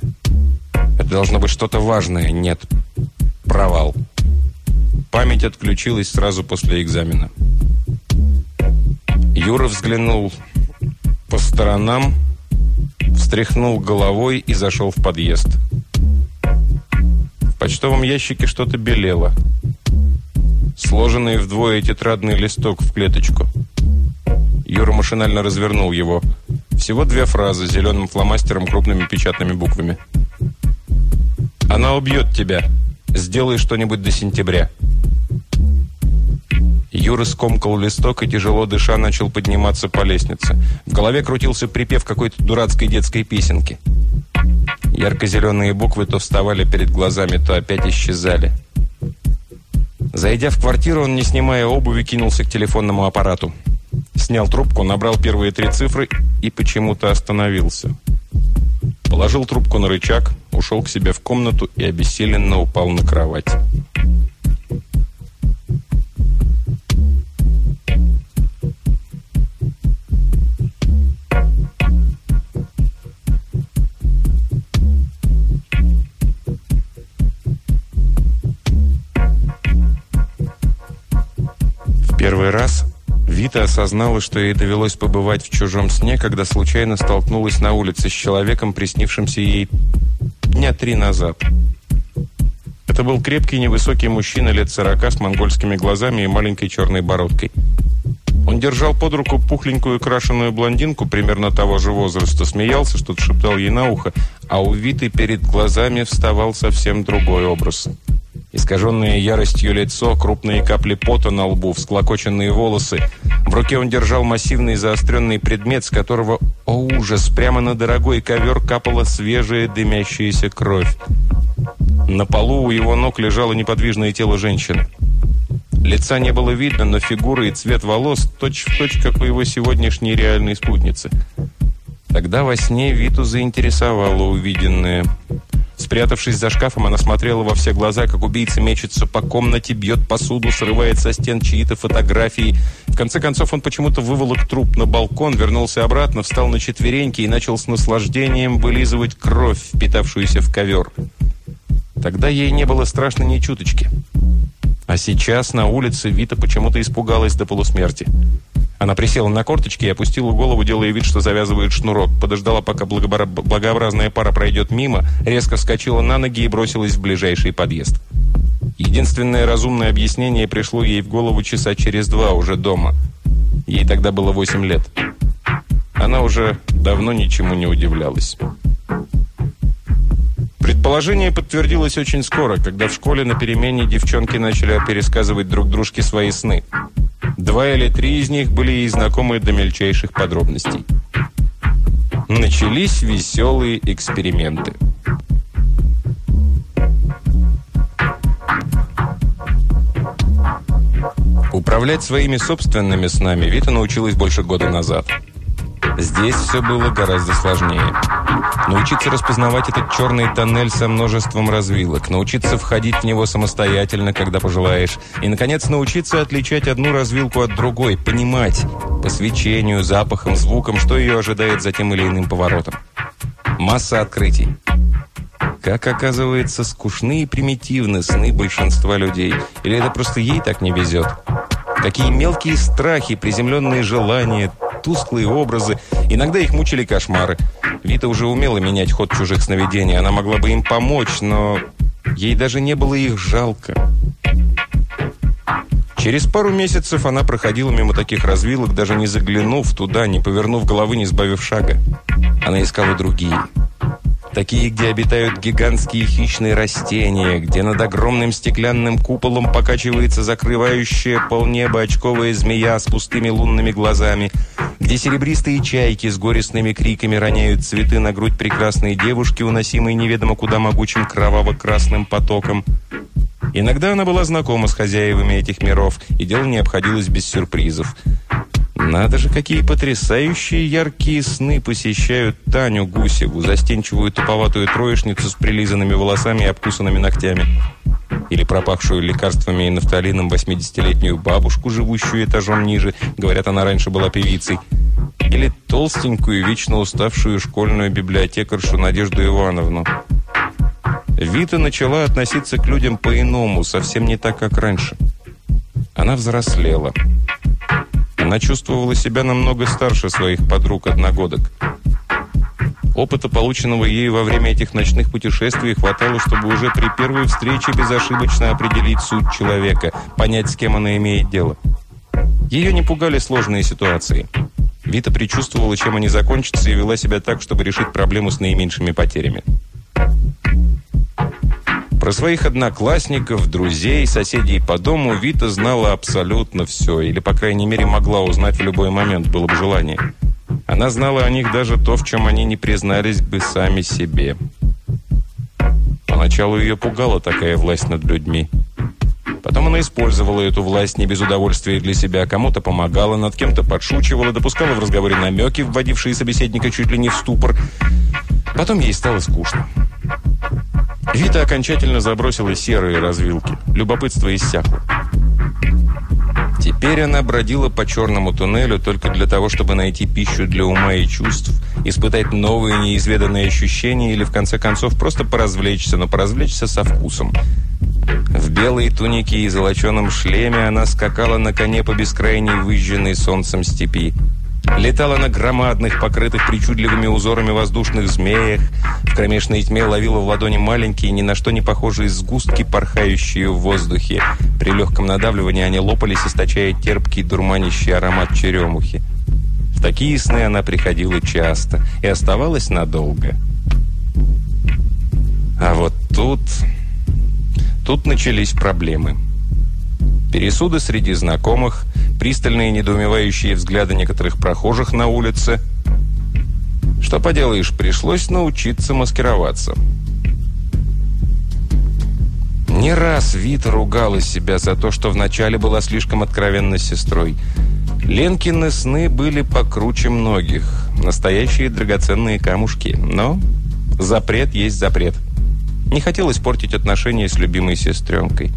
Speaker 2: Это должно быть что-то важное. Нет, провал. Память отключилась сразу после экзамена. Юра взглянул по сторонам, встряхнул головой и зашел в подъезд. В почтовом ящике что-то белело. Сложенный вдвое тетрадный листок в клеточку. Юра машинально развернул его. Всего две фразы зеленым фломастером крупными печатными буквами. «Она убьет тебя. Сделай что-нибудь до сентября». Юра скомкал листок и, тяжело дыша, начал подниматься по лестнице. В голове крутился припев какой-то дурацкой детской песенки. Ярко-зеленые буквы то вставали перед глазами, то опять исчезали. Зайдя в квартиру, он, не снимая обуви, кинулся к телефонному аппарату. Снял трубку, набрал первые три цифры и почему-то остановился. Положил трубку на рычаг, ушел к себе в комнату и обессиленно упал на кровать. Вита осознала, что ей довелось побывать в чужом сне, когда случайно столкнулась на улице с человеком, приснившимся ей дня три назад. Это был крепкий невысокий мужчина лет сорока с монгольскими глазами и маленькой черной бородкой. Он держал под руку пухленькую крашеную блондинку примерно того же возраста, смеялся, что-то шептал ей на ухо, а у Виты перед глазами вставал совсем другой образ – Искаженное яростью лицо, крупные капли пота на лбу, всклокоченные волосы. В руке он держал массивный заостренный предмет, с которого, о ужас, прямо на дорогой ковер капала свежая дымящаяся кровь. На полу у его ног лежало неподвижное тело женщины. Лица не было видно, но фигура и цвет волос точь-в-точь, точь, как у его сегодняшней реальной спутницы. Тогда во сне Виту заинтересовало увиденное – Спрятавшись за шкафом, она смотрела во все глаза, как убийца мечется по комнате, бьет посуду, срывает со стен чьи-то фотографии. В конце концов, он почему-то выволок труп на балкон, вернулся обратно, встал на четвереньки и начал с наслаждением вылизывать кровь, впитавшуюся в ковер. Тогда ей не было страшно ни чуточки. А сейчас на улице Вита почему-то испугалась до полусмерти. Она присела на корточки и опустила голову, делая вид, что завязывает шнурок. Подождала, пока благообразная пара пройдет мимо, резко вскочила на ноги и бросилась в ближайший подъезд. Единственное разумное объяснение пришло ей в голову часа через два уже дома. Ей тогда было восемь лет. Она уже давно ничему не удивлялась. Предположение подтвердилось очень скоро, когда в школе на перемене девчонки начали пересказывать друг дружке свои сны. Два или три из них были ей знакомы до мельчайших подробностей. Начались веселые эксперименты. Управлять своими собственными снами Вита научилась больше года назад. Здесь все было гораздо сложнее. Научиться распознавать этот черный тоннель со множеством развилок, научиться входить в него самостоятельно, когда пожелаешь, и, наконец, научиться отличать одну развилку от другой, понимать по свечению, запахам, звукам, что ее ожидает за тем или иным поворотом. Масса открытий. Как оказывается, скучны и примитивны сны большинства людей. Или это просто ей так не везет? Какие мелкие страхи, приземленные желания, тусклые образы. Иногда их мучили кошмары. Вита уже умела менять ход чужих сновидений. Она могла бы им помочь, но ей даже не было их жалко. Через пару месяцев она проходила мимо таких развилок, даже не заглянув туда, не повернув головы, не сбавив шага. Она искала другие. Такие, где обитают гигантские хищные растения, где над огромным стеклянным куполом покачивается закрывающая полнеба очковая змея с пустыми лунными глазами, где серебристые чайки с горестными криками роняют цветы на грудь прекрасной девушки, уносимой неведомо куда могучим кроваво-красным потоком. Иногда она была знакома с хозяевами этих миров, и дело не обходилось без сюрпризов. Надо же, какие потрясающие яркие сны посещают Таню Гусеву, застенчивую туповатую троечницу с прилизанными волосами и обкусанными ногтями. Или пропахшую лекарствами и нафталином 80-летнюю бабушку, живущую этажом ниже. Говорят, она раньше была певицей. Или толстенькую, вечно уставшую школьную библиотекаршу Надежду Ивановну. Вита начала относиться к людям по-иному, совсем не так, как раньше. Она взрослела. Она чувствовала себя намного старше своих подруг-одногодок. Опыта, полученного ею во время этих ночных путешествий, хватало, чтобы уже при первой встрече безошибочно определить суть человека, понять, с кем она имеет дело. Ее не пугали сложные ситуации. Вита предчувствовала, чем они закончатся, и вела себя так, чтобы решить проблему с наименьшими потерями. Про своих одноклассников, друзей, соседей по дому Вита знала абсолютно все, или, по крайней мере, могла узнать в любой момент, было бы желание. Она знала о них даже то, в чем они не признались бы сами себе. Поначалу ее пугала такая власть над людьми. Потом она использовала эту власть не без удовольствия для себя, кому-то помогала, над кем-то подшучивала, допускала в разговоре намеки, вводившие собеседника чуть ли не в ступор. Потом ей стало скучно. Вита окончательно забросила серые развилки. Любопытство иссякло. Теперь она бродила по черному туннелю только для того, чтобы найти пищу для ума и чувств, испытать новые неизведанные ощущения или, в конце концов, просто поразвлечься, но поразвлечься со вкусом. В белой тунике и золоченом шлеме она скакала на коне по бескрайней выжженной солнцем степи. Летала на громадных, покрытых причудливыми узорами воздушных змеях. В кромешной тьме ловила в ладони маленькие, ни на что не похожие сгустки, порхающие в воздухе. При легком надавливании они лопались, источая терпкий, дурманящий аромат черемухи. В такие сны она приходила часто и оставалась надолго. А вот тут... Тут начались проблемы. Пересуды среди знакомых, пристальные недоумевающие взгляды некоторых прохожих на улице. Что поделаешь, пришлось научиться маскироваться. Не раз Вита ругала себя за то, что вначале была слишком откровенна с сестрой. Ленкины сны были покруче многих. Настоящие драгоценные камушки. Но запрет есть запрет. Не хотелось портить отношения с любимой сестренкой.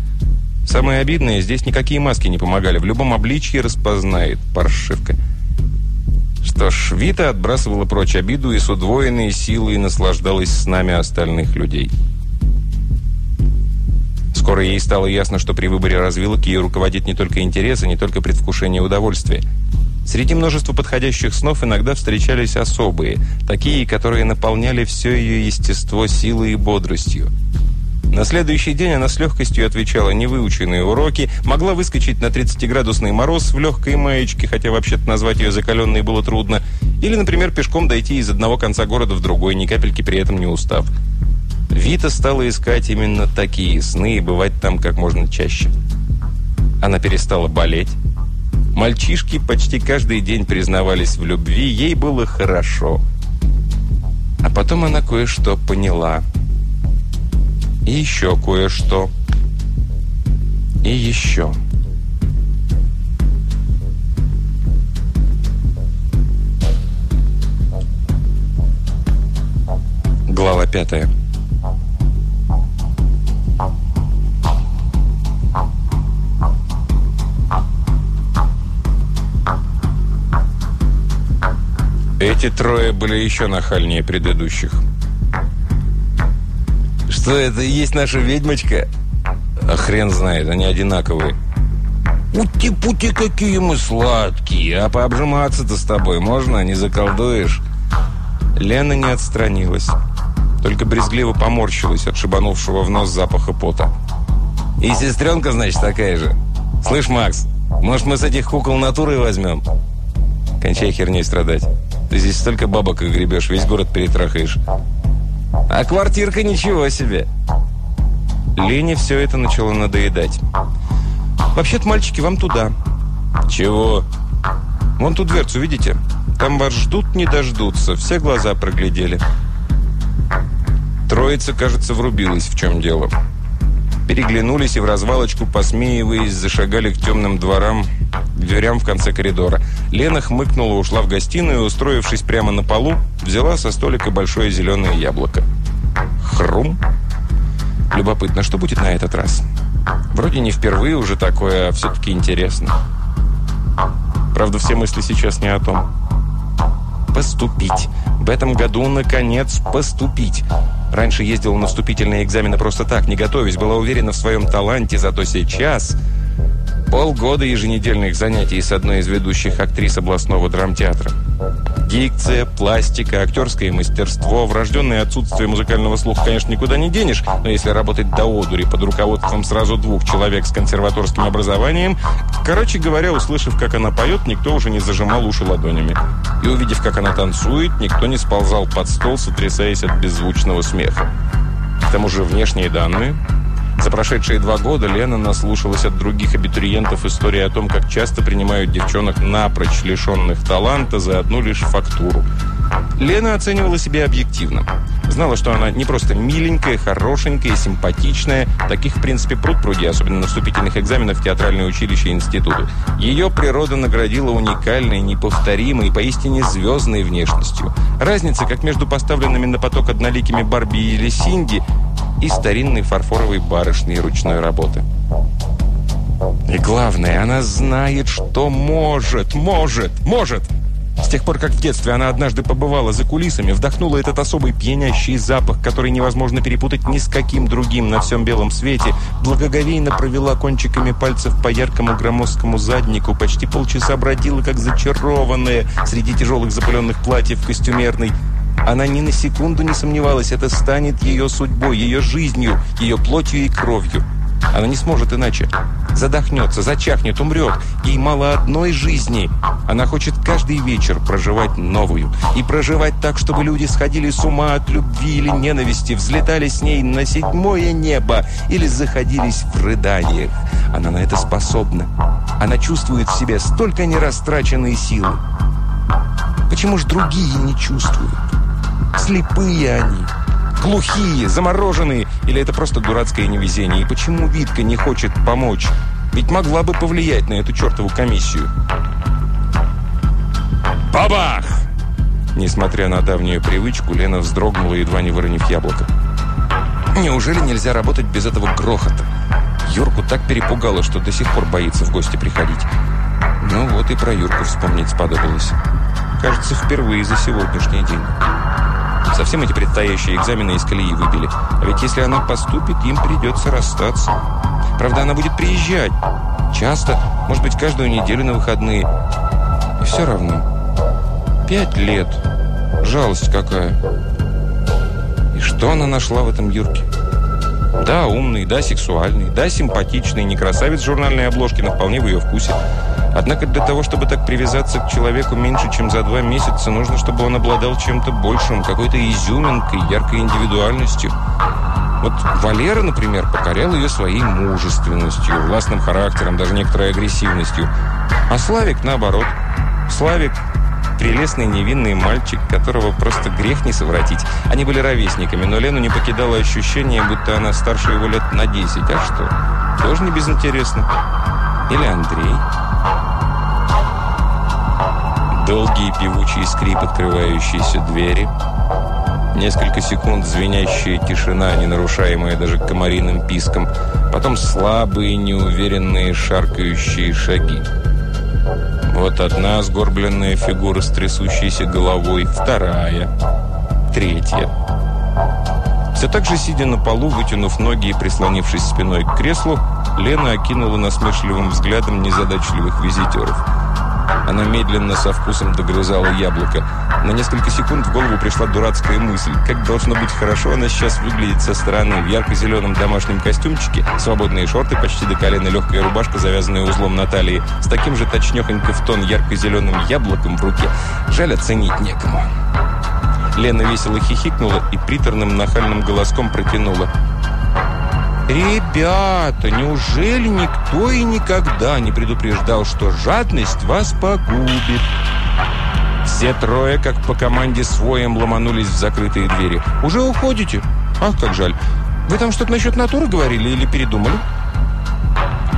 Speaker 2: Самое обидное, здесь никакие маски не помогали. В любом обличье распознает паршивка. Что ж, Вита отбрасывала прочь обиду и с удвоенной силой наслаждалась с нами остальных людей. Скоро ей стало ясно, что при выборе развилок ее руководит не только интерес, и не только предвкушение удовольствия. Среди множества подходящих снов иногда встречались особые, такие, которые наполняли все ее естество силой и бодростью. На следующий день она с легкостью отвечала невыученные уроки, могла выскочить на 30-градусный мороз в легкой маечке, хотя вообще-то назвать ее закаленной было трудно, или, например, пешком дойти из одного конца города в другой, ни капельки при этом не устав. Вита стала искать именно такие сны и бывать там как можно чаще. Она перестала болеть. Мальчишки почти каждый день признавались в любви, ей было хорошо. А потом она кое-что поняла – и еще кое-что. И еще. Глава пятая. Эти трое были еще нахальнее предыдущих. Что это и есть наша ведьмочка? А хрен знает, они одинаковые. Ути-пути, какие мы сладкие. А пообжиматься-то с тобой можно? Не заколдуешь? Лена не отстранилась. Только брезгливо поморщилась от шибанувшего в нос запаха пота. И сестренка, значит, такая же. Слышь, Макс, может, мы с этих кукол натурой возьмем? Кончай херней страдать. Ты здесь столько бабок и гребешь, весь город перетрахаешь. А квартирка ничего себе. Лене все это начало надоедать. Вообще-то, мальчики, вам туда. Чего? Вон ту дверцу, видите? Там вас ждут, не дождутся. Все глаза проглядели. Троица, кажется, врубилась, в чем дело. Переглянулись и в развалочку, посмеиваясь, зашагали к темным дворам, к дверям в конце коридора. Лена хмыкнула, ушла в гостиную, устроившись прямо на полу, взяла со столика большое зеленое яблоко. Хрум. Любопытно, что будет на этот раз? Вроде не впервые уже такое, а все-таки интересно. Правда, все мысли сейчас не о том. Поступить. В этом году, наконец, поступить. Раньше ездила на вступительные экзамены просто так, не готовясь, была уверена в своем таланте, зато сейчас... Полгода еженедельных занятий с одной из ведущих актрис областного драмтеатра. Дикция, пластика, актерское мастерство, врожденное отсутствие музыкального слуха, конечно, никуда не денешь, но если работать до одури под руководством сразу двух человек с консерваторским образованием, короче говоря, услышав, как она поет, никто уже не зажимал уши ладонями. И увидев, как она танцует, никто не сползал под стол, сотрясаясь от беззвучного смеха. К тому же внешние данные за прошедшие два года Лена наслушалась от других абитуриентов истории о том, как часто принимают девчонок напрочь лишенных таланта за одну лишь фактуру. Лена оценивала себя объективно. Знала, что она не просто миленькая, хорошенькая, симпатичная. Таких, в принципе, пруд пруди, особенно на вступительных экзаменах в театральное училище и институты. Ее природа наградила уникальной, неповторимой, поистине звездной внешностью. Разница, как между поставленными на поток одноликими Барби или Синди и старинной фарфоровой барышней ручной работы. И главное, она знает, что может, может, может. С тех пор, как в детстве она однажды побывала за кулисами, вдохнула этот особый пьянящий запах, который невозможно перепутать ни с каким другим на всем белом свете, благоговейно провела кончиками пальцев по яркому громоздкому заднику, почти полчаса бродила, как зачарованная, среди тяжелых запыленных платьев костюмерной. Она ни на секунду не сомневалась, это станет ее судьбой, ее жизнью, ее плотью и кровью. Она не сможет иначе. Задохнется, зачахнет, умрет. Ей мало одной жизни. Она хочет каждый вечер проживать новую. И проживать так, чтобы люди сходили с ума от любви или ненависти, взлетали с ней на седьмое небо или заходились в рыданиях. Она на это способна. Она чувствует в себе столько нерастраченной силы. Почему же другие не чувствуют? Слепые они. Глухие, замороженные. Или это просто дурацкое невезение? И почему Витка не хочет помочь? Ведь могла бы повлиять на эту чертову комиссию. Бабах! Несмотря на давнюю привычку, Лена вздрогнула, едва не выронив яблоко. Неужели нельзя работать без этого грохота? Юрку так перепугало, что до сих пор боится в гости приходить. Ну вот и про Юрку вспомнить сподобилось. Кажется, впервые за сегодняшний день. Совсем эти предстоящие экзамены из колеи выбили. А ведь если она поступит, им придется расстаться. Правда, она будет приезжать. Часто, может быть, каждую неделю на выходные. И все равно. Пять лет. Жалость какая. И что она нашла в этом Юрке? Да, умный, да, сексуальный, да, симпатичный, не красавец журнальной обложки, но вполне в ее вкусе. Однако для того, чтобы так привязаться к человеку меньше, чем за два месяца, нужно, чтобы он обладал чем-то большим, какой-то изюминкой, яркой индивидуальностью. Вот Валера, например, покорял ее своей мужественностью, властным характером, даже некоторой агрессивностью. А Славик, наоборот. Славик прелестный невинный мальчик, которого просто грех не совратить. Они были ровесниками, но Лену не покидало ощущение, будто она старше его лет на 10. А что? Тоже не безинтересно. Или Андрей? Долгий певучий скрип открывающейся двери. Несколько секунд звенящая тишина, не нарушаемая даже комариным писком. Потом слабые, неуверенные, шаркающие шаги. Вот одна сгорбленная фигура с трясущейся головой, вторая, третья. Все так же, сидя на полу, вытянув ноги и прислонившись спиной к креслу, Лена окинула насмешливым взглядом незадачливых визитеров. Она медленно со вкусом догрызала яблоко. На несколько секунд в голову пришла дурацкая мысль. Как должно быть хорошо она сейчас выглядит со стороны. В ярко-зеленом домашнем костюмчике, свободные шорты, почти до колена легкая рубашка, завязанная узлом на талии, с таким же точнехонько в тон ярко-зеленым яблоком в руке. Жаль, оценить некому. Лена весело хихикнула и приторным нахальным голоском протянула. «Ребята, неужели никто и никогда не предупреждал, что жадность вас погубит?» Все трое, как по команде, своем ломанулись в закрытые двери. «Уже уходите? Ах, как жаль. Вы там что-то насчет натуры говорили или передумали?»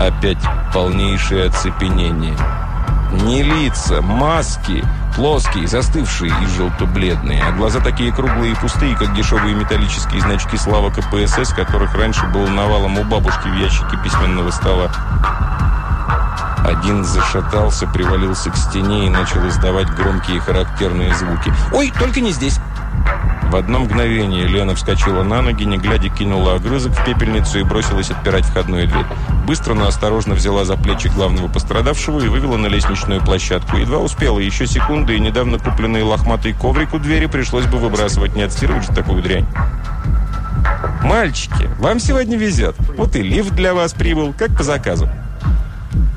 Speaker 2: Опять полнейшее оцепенение. Не лица, маски, плоские, застывшие и желто-бледные, а глаза такие круглые и пустые, как дешевые металлические значки слава КПСС, которых раньше было навалом у бабушки в ящике письменного стола. Один зашатался, привалился к стене и начал издавать громкие характерные звуки. «Ой, только не здесь!» В одно мгновение Лена вскочила на ноги, не глядя кинула огрызок в пепельницу и бросилась отпирать входную дверь. Быстро, но осторожно взяла за плечи главного пострадавшего и вывела на лестничную площадку. Едва успела, еще секунды, и недавно купленный лохматый коврик у двери пришлось бы выбрасывать, не отстирывать же такую дрянь. «Мальчики, вам сегодня везет. Вот и лифт для вас прибыл, как по заказу».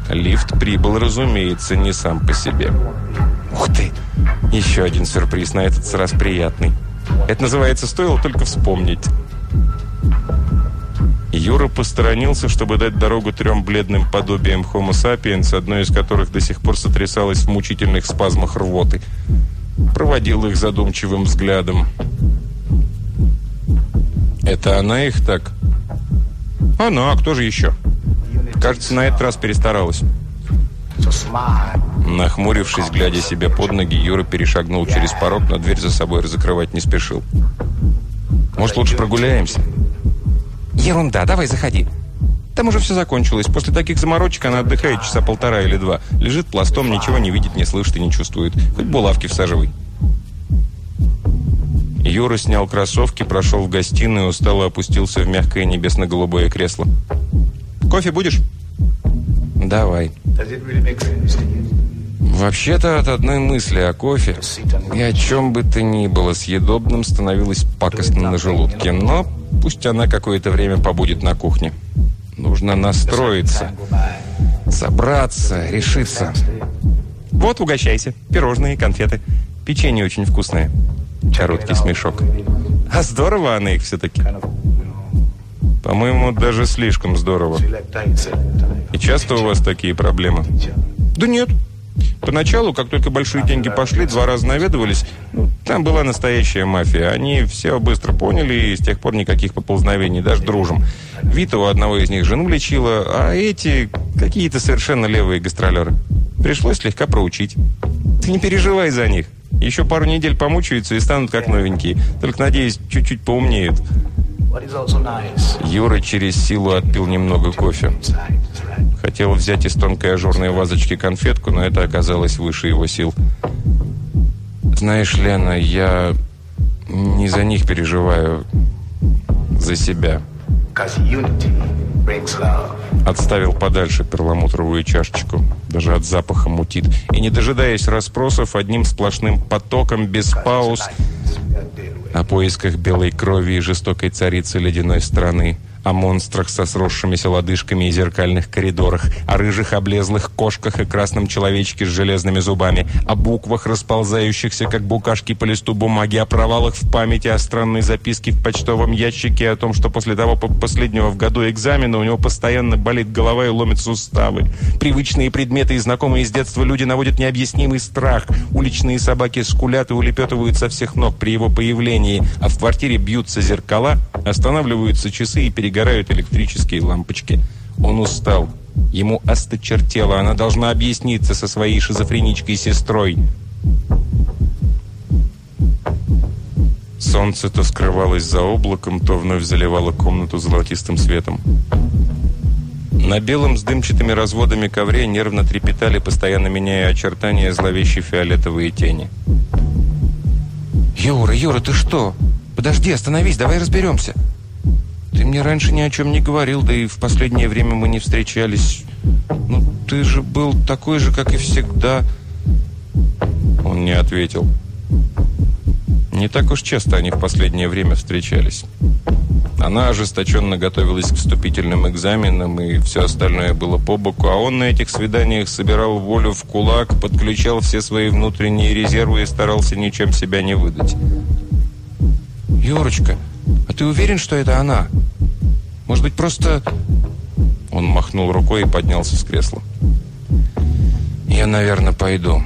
Speaker 2: Лифт прибыл, разумеется, не сам по себе. «Ух ты! Еще один сюрприз, на этот раз приятный». Это называется «стоило только вспомнить». Юра посторонился, чтобы дать дорогу трем бледным подобиям Homo sapiens, одной из которых до сих пор сотрясалась в мучительных спазмах рвоты. Проводил их задумчивым взглядом. Это она их так? Она, а кто же еще? Кажется, на этот раз перестаралась. Нахмурившись, глядя себе под ноги, Юра перешагнул через порог, но дверь за собой разокрывать не спешил. «Может, лучше прогуляемся?»
Speaker 4: Ерунда, давай заходи. Там уже все закончилось. После таких заморочек она отдыхает часа полтора или два. Лежит пластом, ничего не видит, не слышит и не чувствует. Хоть булавки всаживай.
Speaker 2: Юра снял кроссовки, прошел в гостиную, устало опустился в мягкое небесно-голубое кресло.
Speaker 4: «Кофе будешь?»
Speaker 2: «Давай». Вообще-то от одной мысли о кофе и о чем бы то ни было съедобным становилось пакостно на желудке, но пусть она какое-то время побудет на кухне. Нужно настроиться, собраться, решиться.
Speaker 4: Вот, угощайся. Пирожные, конфеты. Печенье очень вкусное. Короткий смешок. А здорово она их все-таки.
Speaker 2: По-моему, даже слишком здорово. И часто у вас такие проблемы?
Speaker 4: Да нет. Поначалу, как только большие деньги пошли, два раза наведывались. Ну, там была настоящая мафия. Они все быстро поняли, и с тех пор никаких поползновений, даже дружим. Вита у одного из них жену лечила, а эти какие-то совершенно левые гастролеры. Пришлось слегка проучить. Ты не переживай за них. Еще пару недель помучаются и станут как новенькие. Только, надеюсь, чуть-чуть поумнеют.
Speaker 2: Юра через силу отпил немного кофе. Хотел взять из тонкой ажурной вазочки конфетку, но это оказалось выше его сил. «Знаешь, Лена, я не за них переживаю, за себя». Отставил подальше перламутровую чашечку. Даже от запаха мутит. И, не дожидаясь расспросов, одним сплошным потоком, без пауз, о поисках белой крови и жестокой царицы ледяной страны – о монстрах со сросшимися лодыжками и зеркальных коридорах, о рыжих облезлых кошках и красном человечке с железными зубами, о буквах, расползающихся, как букашки по листу бумаги, о провалах в памяти, о странной записке в почтовом ящике, о том, что после того последнего в году экзамена у него постоянно болит голова и ломит суставы. Привычные предметы и знакомые с детства люди наводят необъяснимый страх. Уличные собаки скулят и улепетывают со всех ног при его появлении, а в квартире бьются зеркала, останавливаются часы и переговоры горают электрические лампочки. Он устал. Ему осточертело. Она должна объясниться со своей шизофреничкой-сестрой. Солнце то скрывалось за облаком, то вновь заливало комнату золотистым светом. На белом с дымчатыми разводами ковре нервно трепетали, постоянно меняя очертания зловещей фиолетовые тени.
Speaker 4: «Юра, Юра, ты что? Подожди, остановись, давай разберемся!»
Speaker 2: Ты мне раньше ни о чем не говорил, да и в последнее время мы не встречались. Ну, ты же был такой же, как и всегда. Он не ответил. Не так уж часто они в последнее время встречались. Она ожесточенно готовилась к вступительным экзаменам, и все остальное было по боку, а он на этих свиданиях собирал волю в кулак, подключал все свои внутренние резервы и старался ничем себя не выдать.
Speaker 4: «Юрочка, а ты уверен, что это она? Может быть, просто...»
Speaker 2: Он махнул рукой и поднялся с кресла. «Я, наверное, пойду.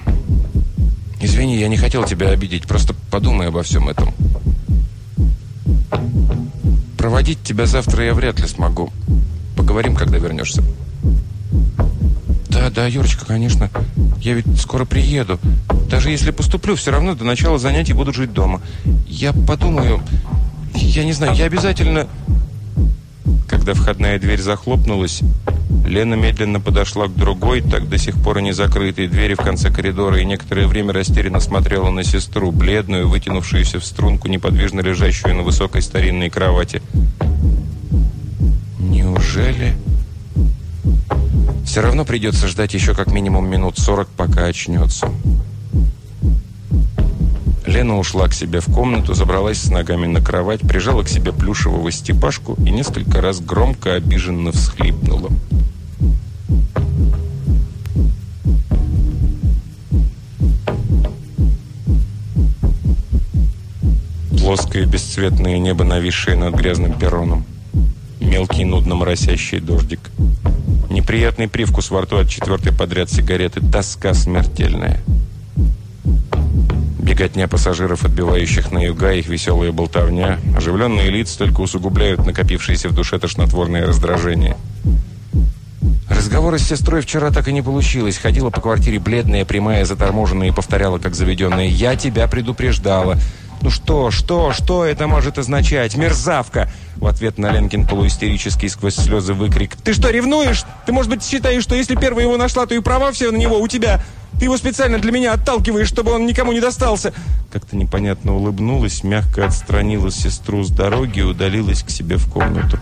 Speaker 2: Извини, я не хотел тебя обидеть. Просто подумай обо всем этом. Проводить тебя завтра я вряд ли смогу. Поговорим, когда вернешься».
Speaker 4: «Да, да, Юрочка, конечно. Я ведь скоро приеду. Даже если поступлю, все равно до начала занятий буду жить дома. Я подумаю... Я не знаю, я обязательно...
Speaker 2: Когда входная дверь захлопнулась, Лена медленно подошла к другой, так до сих пор и не закрытой двери в конце коридора и некоторое время растерянно смотрела на сестру, бледную, вытянувшуюся в струнку, неподвижно лежащую на высокой старинной кровати. Неужели... Все равно придется ждать еще как минимум минут сорок, пока очнется. Лена ушла к себе в комнату, забралась с ногами на кровать, прижала к себе плюшевого степашку и несколько раз громко обиженно всхлипнула. Плоское бесцветное небо, нависшее над грязным перроном. Мелкий, нудно моросящий дождик. Неприятный привкус во рту от четвертой подряд сигареты. Тоска смертельная. Беготня пассажиров, отбивающих на юга, их веселая болтовня, оживленные лица только усугубляют накопившееся в душе тошнотворное раздражение. Разговора с сестрой вчера так и не получилось. Ходила по квартире бледная, прямая, заторможенная и повторяла, как заведенная. «Я тебя предупреждала». «Ну что, что, что это может означать? Мерзавка!» В ответ на Ленкин полуистерический сквозь слезы выкрик. «Ты что, ревнуешь? Ты, может быть, считаешь, что если первая его нашла, то и права все на него у тебя? Ты его специально для меня отталкиваешь, чтобы он никому не достался!» Как-то непонятно улыбнулась, мягко отстранила сестру с дороги и удалилась к себе в комнату.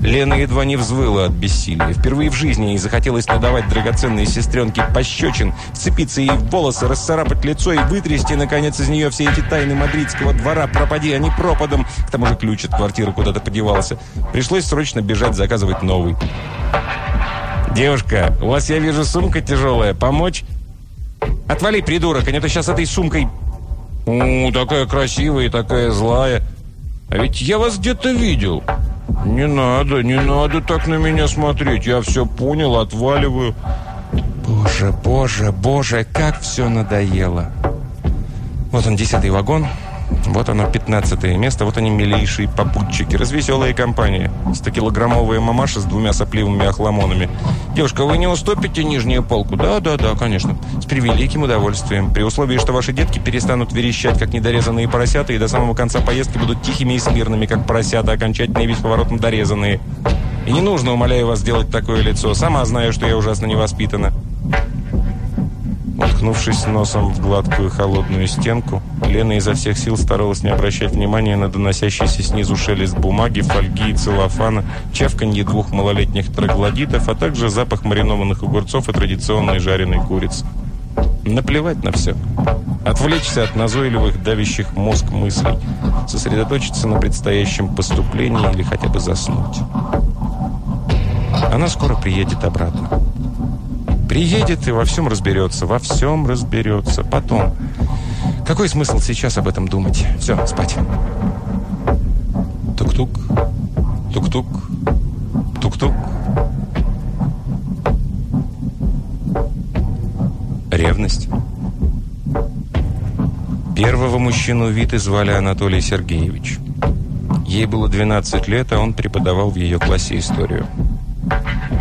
Speaker 2: Лена едва не взвыла от бессилия. Впервые в жизни ей захотелось надавать драгоценной сестренке пощечин, вцепиться ей в волосы, расцарапать лицо и вытрясти, наконец, из нее все эти тайны мадридского двора. Пропади они пропадом. К тому же ключ от квартиры куда-то подевался. Пришлось срочно бежать заказывать новый. «Девушка, у вас, я вижу, сумка тяжелая. Помочь?» «Отвали, придурок, а не то сейчас этой сумкой...» «О, такая красивая и такая злая. А ведь я вас где-то видел». «Не надо, не надо так на меня смотреть. Я все понял, отваливаю». «Боже, боже, боже, как все надоело!» Вот он, десятый вагон. Вот оно, пятнадцатое место. Вот они, милейшие попутчики. Развеселая компания. 100-килограммовая мамаша с двумя сопливыми охламонами. «Девушка, вы не уступите нижнюю полку?» «Да, да, да, конечно. С превеликим удовольствием. При условии, что ваши детки перестанут верещать, как недорезанные поросята, и до самого конца поездки будут тихими и смирными, как поросята, окончательно и бесповоротно дорезанные. И не нужно, умоляю вас, делать такое лицо. Сама знаю, что я ужасно невоспитана». Уткнувшись носом в гладкую холодную стенку, Лена изо всех сил старалась не обращать внимания на доносящийся снизу шелест бумаги, фольги и целлофана, чавканье двух малолетних троглодитов, а также запах маринованных огурцов и традиционной жареной курицы. Наплевать на все. Отвлечься от назойливых, давящих мозг мыслей. Сосредоточиться на предстоящем поступлении или хотя бы заснуть. Она скоро приедет обратно. Приедет и во всем разберется, во всем разберется. Потом. Какой смысл сейчас об этом думать? Все, спать. Тук-тук, тук-тук, тук-тук. Ревность. Первого мужчину Виты звали Анатолий Сергеевич. Ей было 12 лет, а он преподавал в ее классе историю.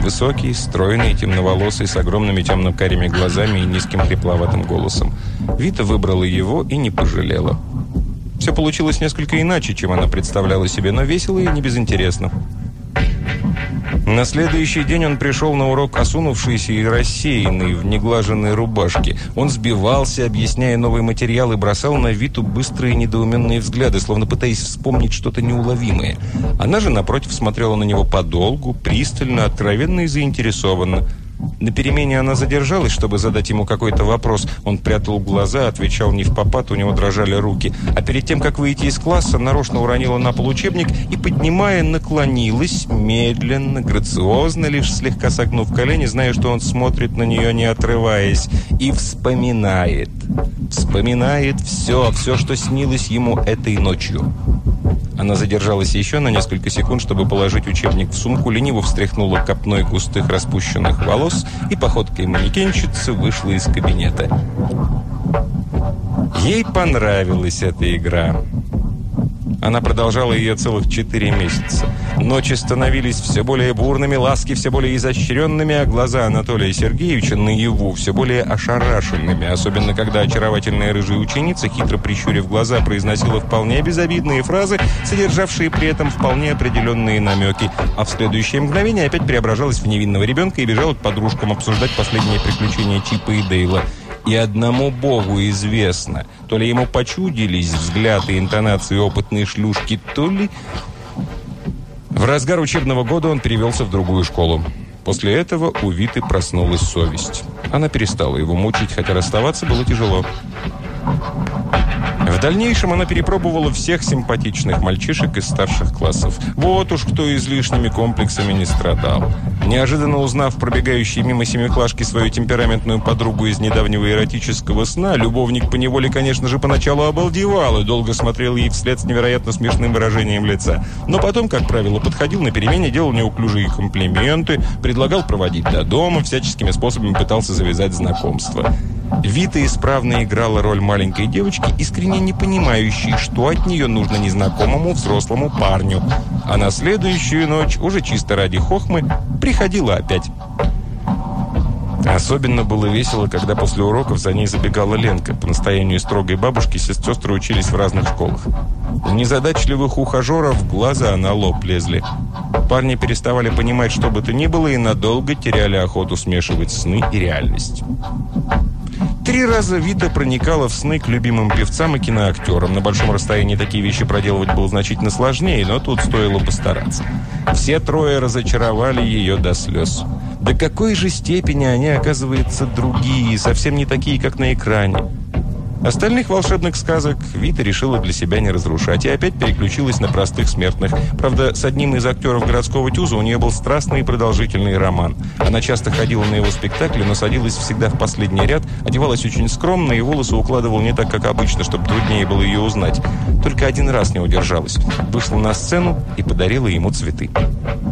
Speaker 2: Высокий, стройный, темноволосый, с огромными темно-карими глазами и низким хрипловатым голосом. Вита выбрала его и не пожалела. Все получилось несколько иначе, чем она представляла себе, но весело и не безинтересно. На следующий день он пришел на урок осунувшийся и рассеянный в неглаженной рубашке. Он сбивался, объясняя новый материал, и бросал на Виту быстрые недоуменные взгляды, словно пытаясь вспомнить что-то неуловимое. Она же, напротив, смотрела на него подолгу, пристально, откровенно и заинтересованно. На перемене она задержалась, чтобы задать ему какой-то вопрос. Он прятал глаза, отвечал не в попад, у него дрожали руки. А перед тем, как выйти из класса, нарочно уронила на пол учебник и, поднимая, наклонилась, медленно, грациозно, лишь слегка согнув колени, зная, что он смотрит на нее, не отрываясь, и вспоминает. Вспоминает все, все, что снилось ему этой ночью. Она задержалась еще на несколько секунд, чтобы положить учебник в сумку, лениво встряхнула копной густых распущенных волос и походкой манекенщицы вышла из кабинета. Ей понравилась эта игра. Она продолжала ее целых четыре месяца. Ночи становились все более бурными, ласки все более изощренными, а глаза Анатолия Сергеевича наяву все более ошарашенными, особенно когда очаровательная рыжая ученица, хитро прищурив глаза, произносила вполне безобидные фразы, содержавшие при этом вполне определенные намеки, а в следующее мгновение опять преображалась в невинного ребенка и бежала к подружкам обсуждать последние приключения Чипа и Дейла. И одному Богу известно, то ли ему почудились взгляды и интонации опытной шлюшки, то ли... В разгар учебного года он перевелся в другую школу. После этого у Виты проснулась совесть. Она перестала его мучить, хотя расставаться было тяжело. В дальнейшем она перепробовала всех симпатичных мальчишек из старших классов. Вот уж кто излишними комплексами не страдал. Неожиданно узнав пробегающей мимо семиклашки свою темпераментную подругу из недавнего эротического сна, любовник поневоле, конечно же, поначалу обалдевал и долго смотрел ей вслед с невероятно смешным выражением лица. Но потом, как правило, подходил на перемене, делал неуклюжие комплименты, предлагал проводить до дома, всяческими способами пытался завязать знакомство. Вита исправно играла роль маленькой девочки, искренне не понимающей, что от нее нужно незнакомому взрослому парню. А на следующую ночь, уже чисто ради хохмы, приходила опять. Особенно было весело, когда после уроков за ней забегала Ленка. По настоянию строгой бабушки сестры учились в разных школах. У незадачливых ухажеров глаза на лоб лезли. Парни переставали понимать, что бы то ни было, и надолго теряли охоту смешивать сны и реальность. Три раза Вита проникала в сны к любимым певцам и киноактерам. На большом расстоянии такие вещи проделывать было значительно сложнее, но тут стоило постараться. Все трое разочаровали ее до слез. До какой же степени они, оказывается, другие, совсем не такие, как на экране. Остальных волшебных сказок Вита решила для себя не разрушать и опять переключилась на простых смертных. Правда, с одним из актеров городского тюза у нее был страстный и продолжительный роман. Она часто ходила на его спектакли, но садилась всегда в последний ряд, одевалась очень скромно и волосы укладывала не так, как обычно, чтобы труднее было ее узнать. Только один раз не удержалась. Вышла на сцену и подарила ему цветы.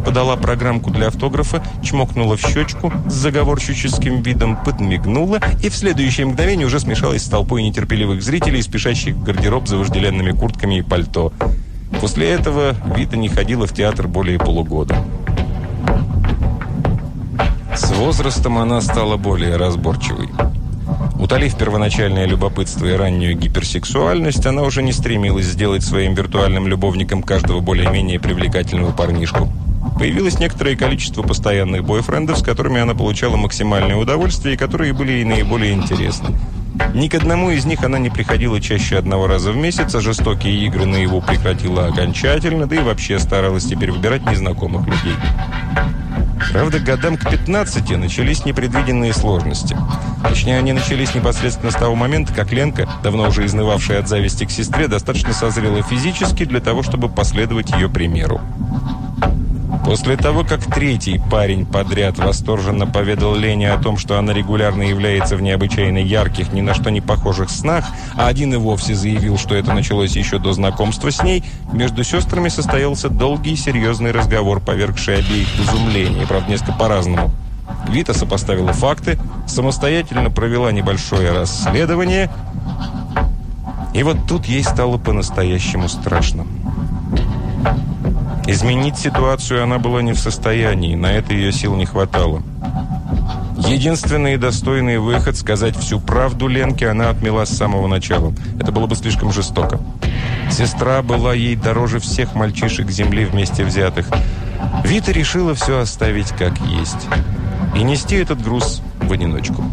Speaker 2: Подала программку для автографа, чмокнула в щечку с заговорщическим видом, подмигнула и в следующее мгновение уже смешалась с толпой нетерпеливых зрителей, спешащих в гардероб за вожделенными куртками и пальто. После этого Вита не ходила в театр более полугода. С возрастом она стала более разборчивой. Утолив первоначальное любопытство и раннюю гиперсексуальность, она уже не стремилась сделать своим виртуальным любовником каждого более-менее привлекательного парнишку. Появилось некоторое количество постоянных бойфрендов, с которыми она получала максимальное удовольствие и которые были ей наиболее интересны. Ни к одному из них она не приходила чаще одного раза в месяц, а жестокие игры на его прекратила окончательно, да и вообще старалась теперь выбирать незнакомых людей. Правда, годам к 15 начались непредвиденные сложности. Точнее, они начались непосредственно с того момента, как Ленка, давно уже изнывавшая от зависти к сестре, достаточно созрела физически для того, чтобы последовать ее примеру. После того, как третий парень подряд восторженно поведал Лене о том, что она регулярно является в необычайно ярких, ни на что не похожих снах, а один и вовсе заявил, что это началось еще до знакомства с ней, между сестрами состоялся долгий и серьезный разговор, повергший обеих в изумление, правда, несколько по-разному. Вита сопоставила факты, самостоятельно провела небольшое расследование, и вот тут ей стало по-настоящему страшно. Изменить ситуацию она была не в состоянии, на это ее сил не хватало. Единственный достойный выход сказать всю правду Ленке она отмела с самого начала. Это было бы слишком жестоко. Сестра была ей дороже всех мальчишек земли вместе взятых. Вита решила все оставить как есть. И нести этот груз в одиночку.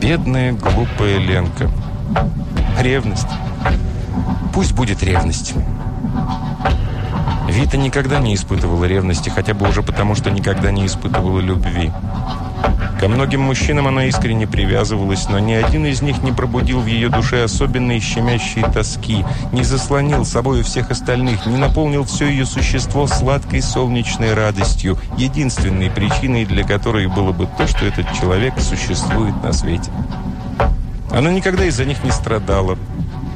Speaker 2: Бедная, глупая Ленка. Ревность. Пусть будет ревность. Вита никогда не испытывала ревности, хотя бы уже потому, что никогда не испытывала любви. Ко многим мужчинам она искренне привязывалась, но ни один из них не пробудил в ее душе особенной щемящей тоски, не заслонил собой всех остальных, не наполнил все ее существо сладкой солнечной радостью, единственной причиной для которой было бы то, что этот человек существует на свете. Она никогда из-за них не страдала,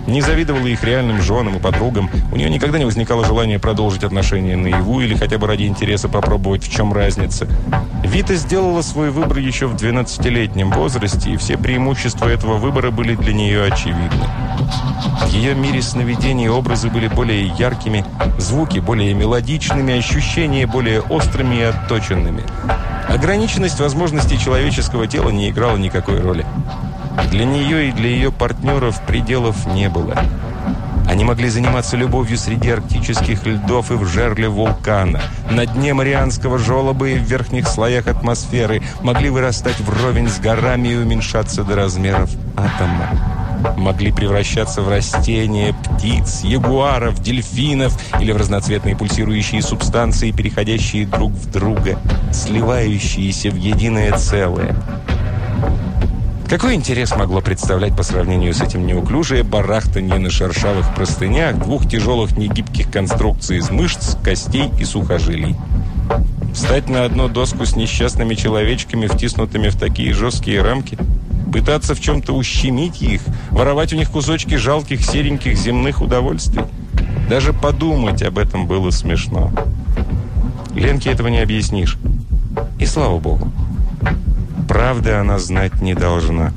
Speaker 2: не завидовала их реальным женам и подругам. У нее никогда не возникало желания продолжить отношения наяву или хотя бы ради интереса попробовать, в чем разница. Вита сделала свой выбор еще в 12-летнем возрасте, и все преимущества этого выбора были для нее очевидны. В ее мире сновидений образы были более яркими, звуки более мелодичными, ощущения более острыми и отточенными. Ограниченность возможностей человеческого тела не играла никакой роли. Для нее и для ее партнеров пределов не было. Они могли заниматься любовью среди арктических льдов и в жерле вулкана, на дне Марианского желоба и в верхних слоях атмосферы, могли вырастать вровень с горами и уменьшаться до размеров атома. Могли превращаться в растения, птиц, ягуаров, дельфинов или в разноцветные пульсирующие субстанции, переходящие друг в друга, сливающиеся в единое целое. Какой интерес могло представлять по сравнению с этим неуклюжее барахтанье на шершавых простынях двух тяжелых негибких конструкций из мышц, костей и сухожилий? Встать на одну доску с несчастными человечками, втиснутыми в такие жесткие рамки? Пытаться в чем-то ущемить их? Воровать у них кусочки жалких сереньких земных удовольствий? Даже подумать об этом было смешно. Ленке этого не объяснишь. И слава богу. Правды она знать не должна.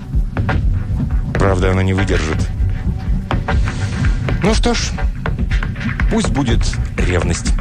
Speaker 2: Правда, она не выдержит. Ну что ж, пусть будет ревность.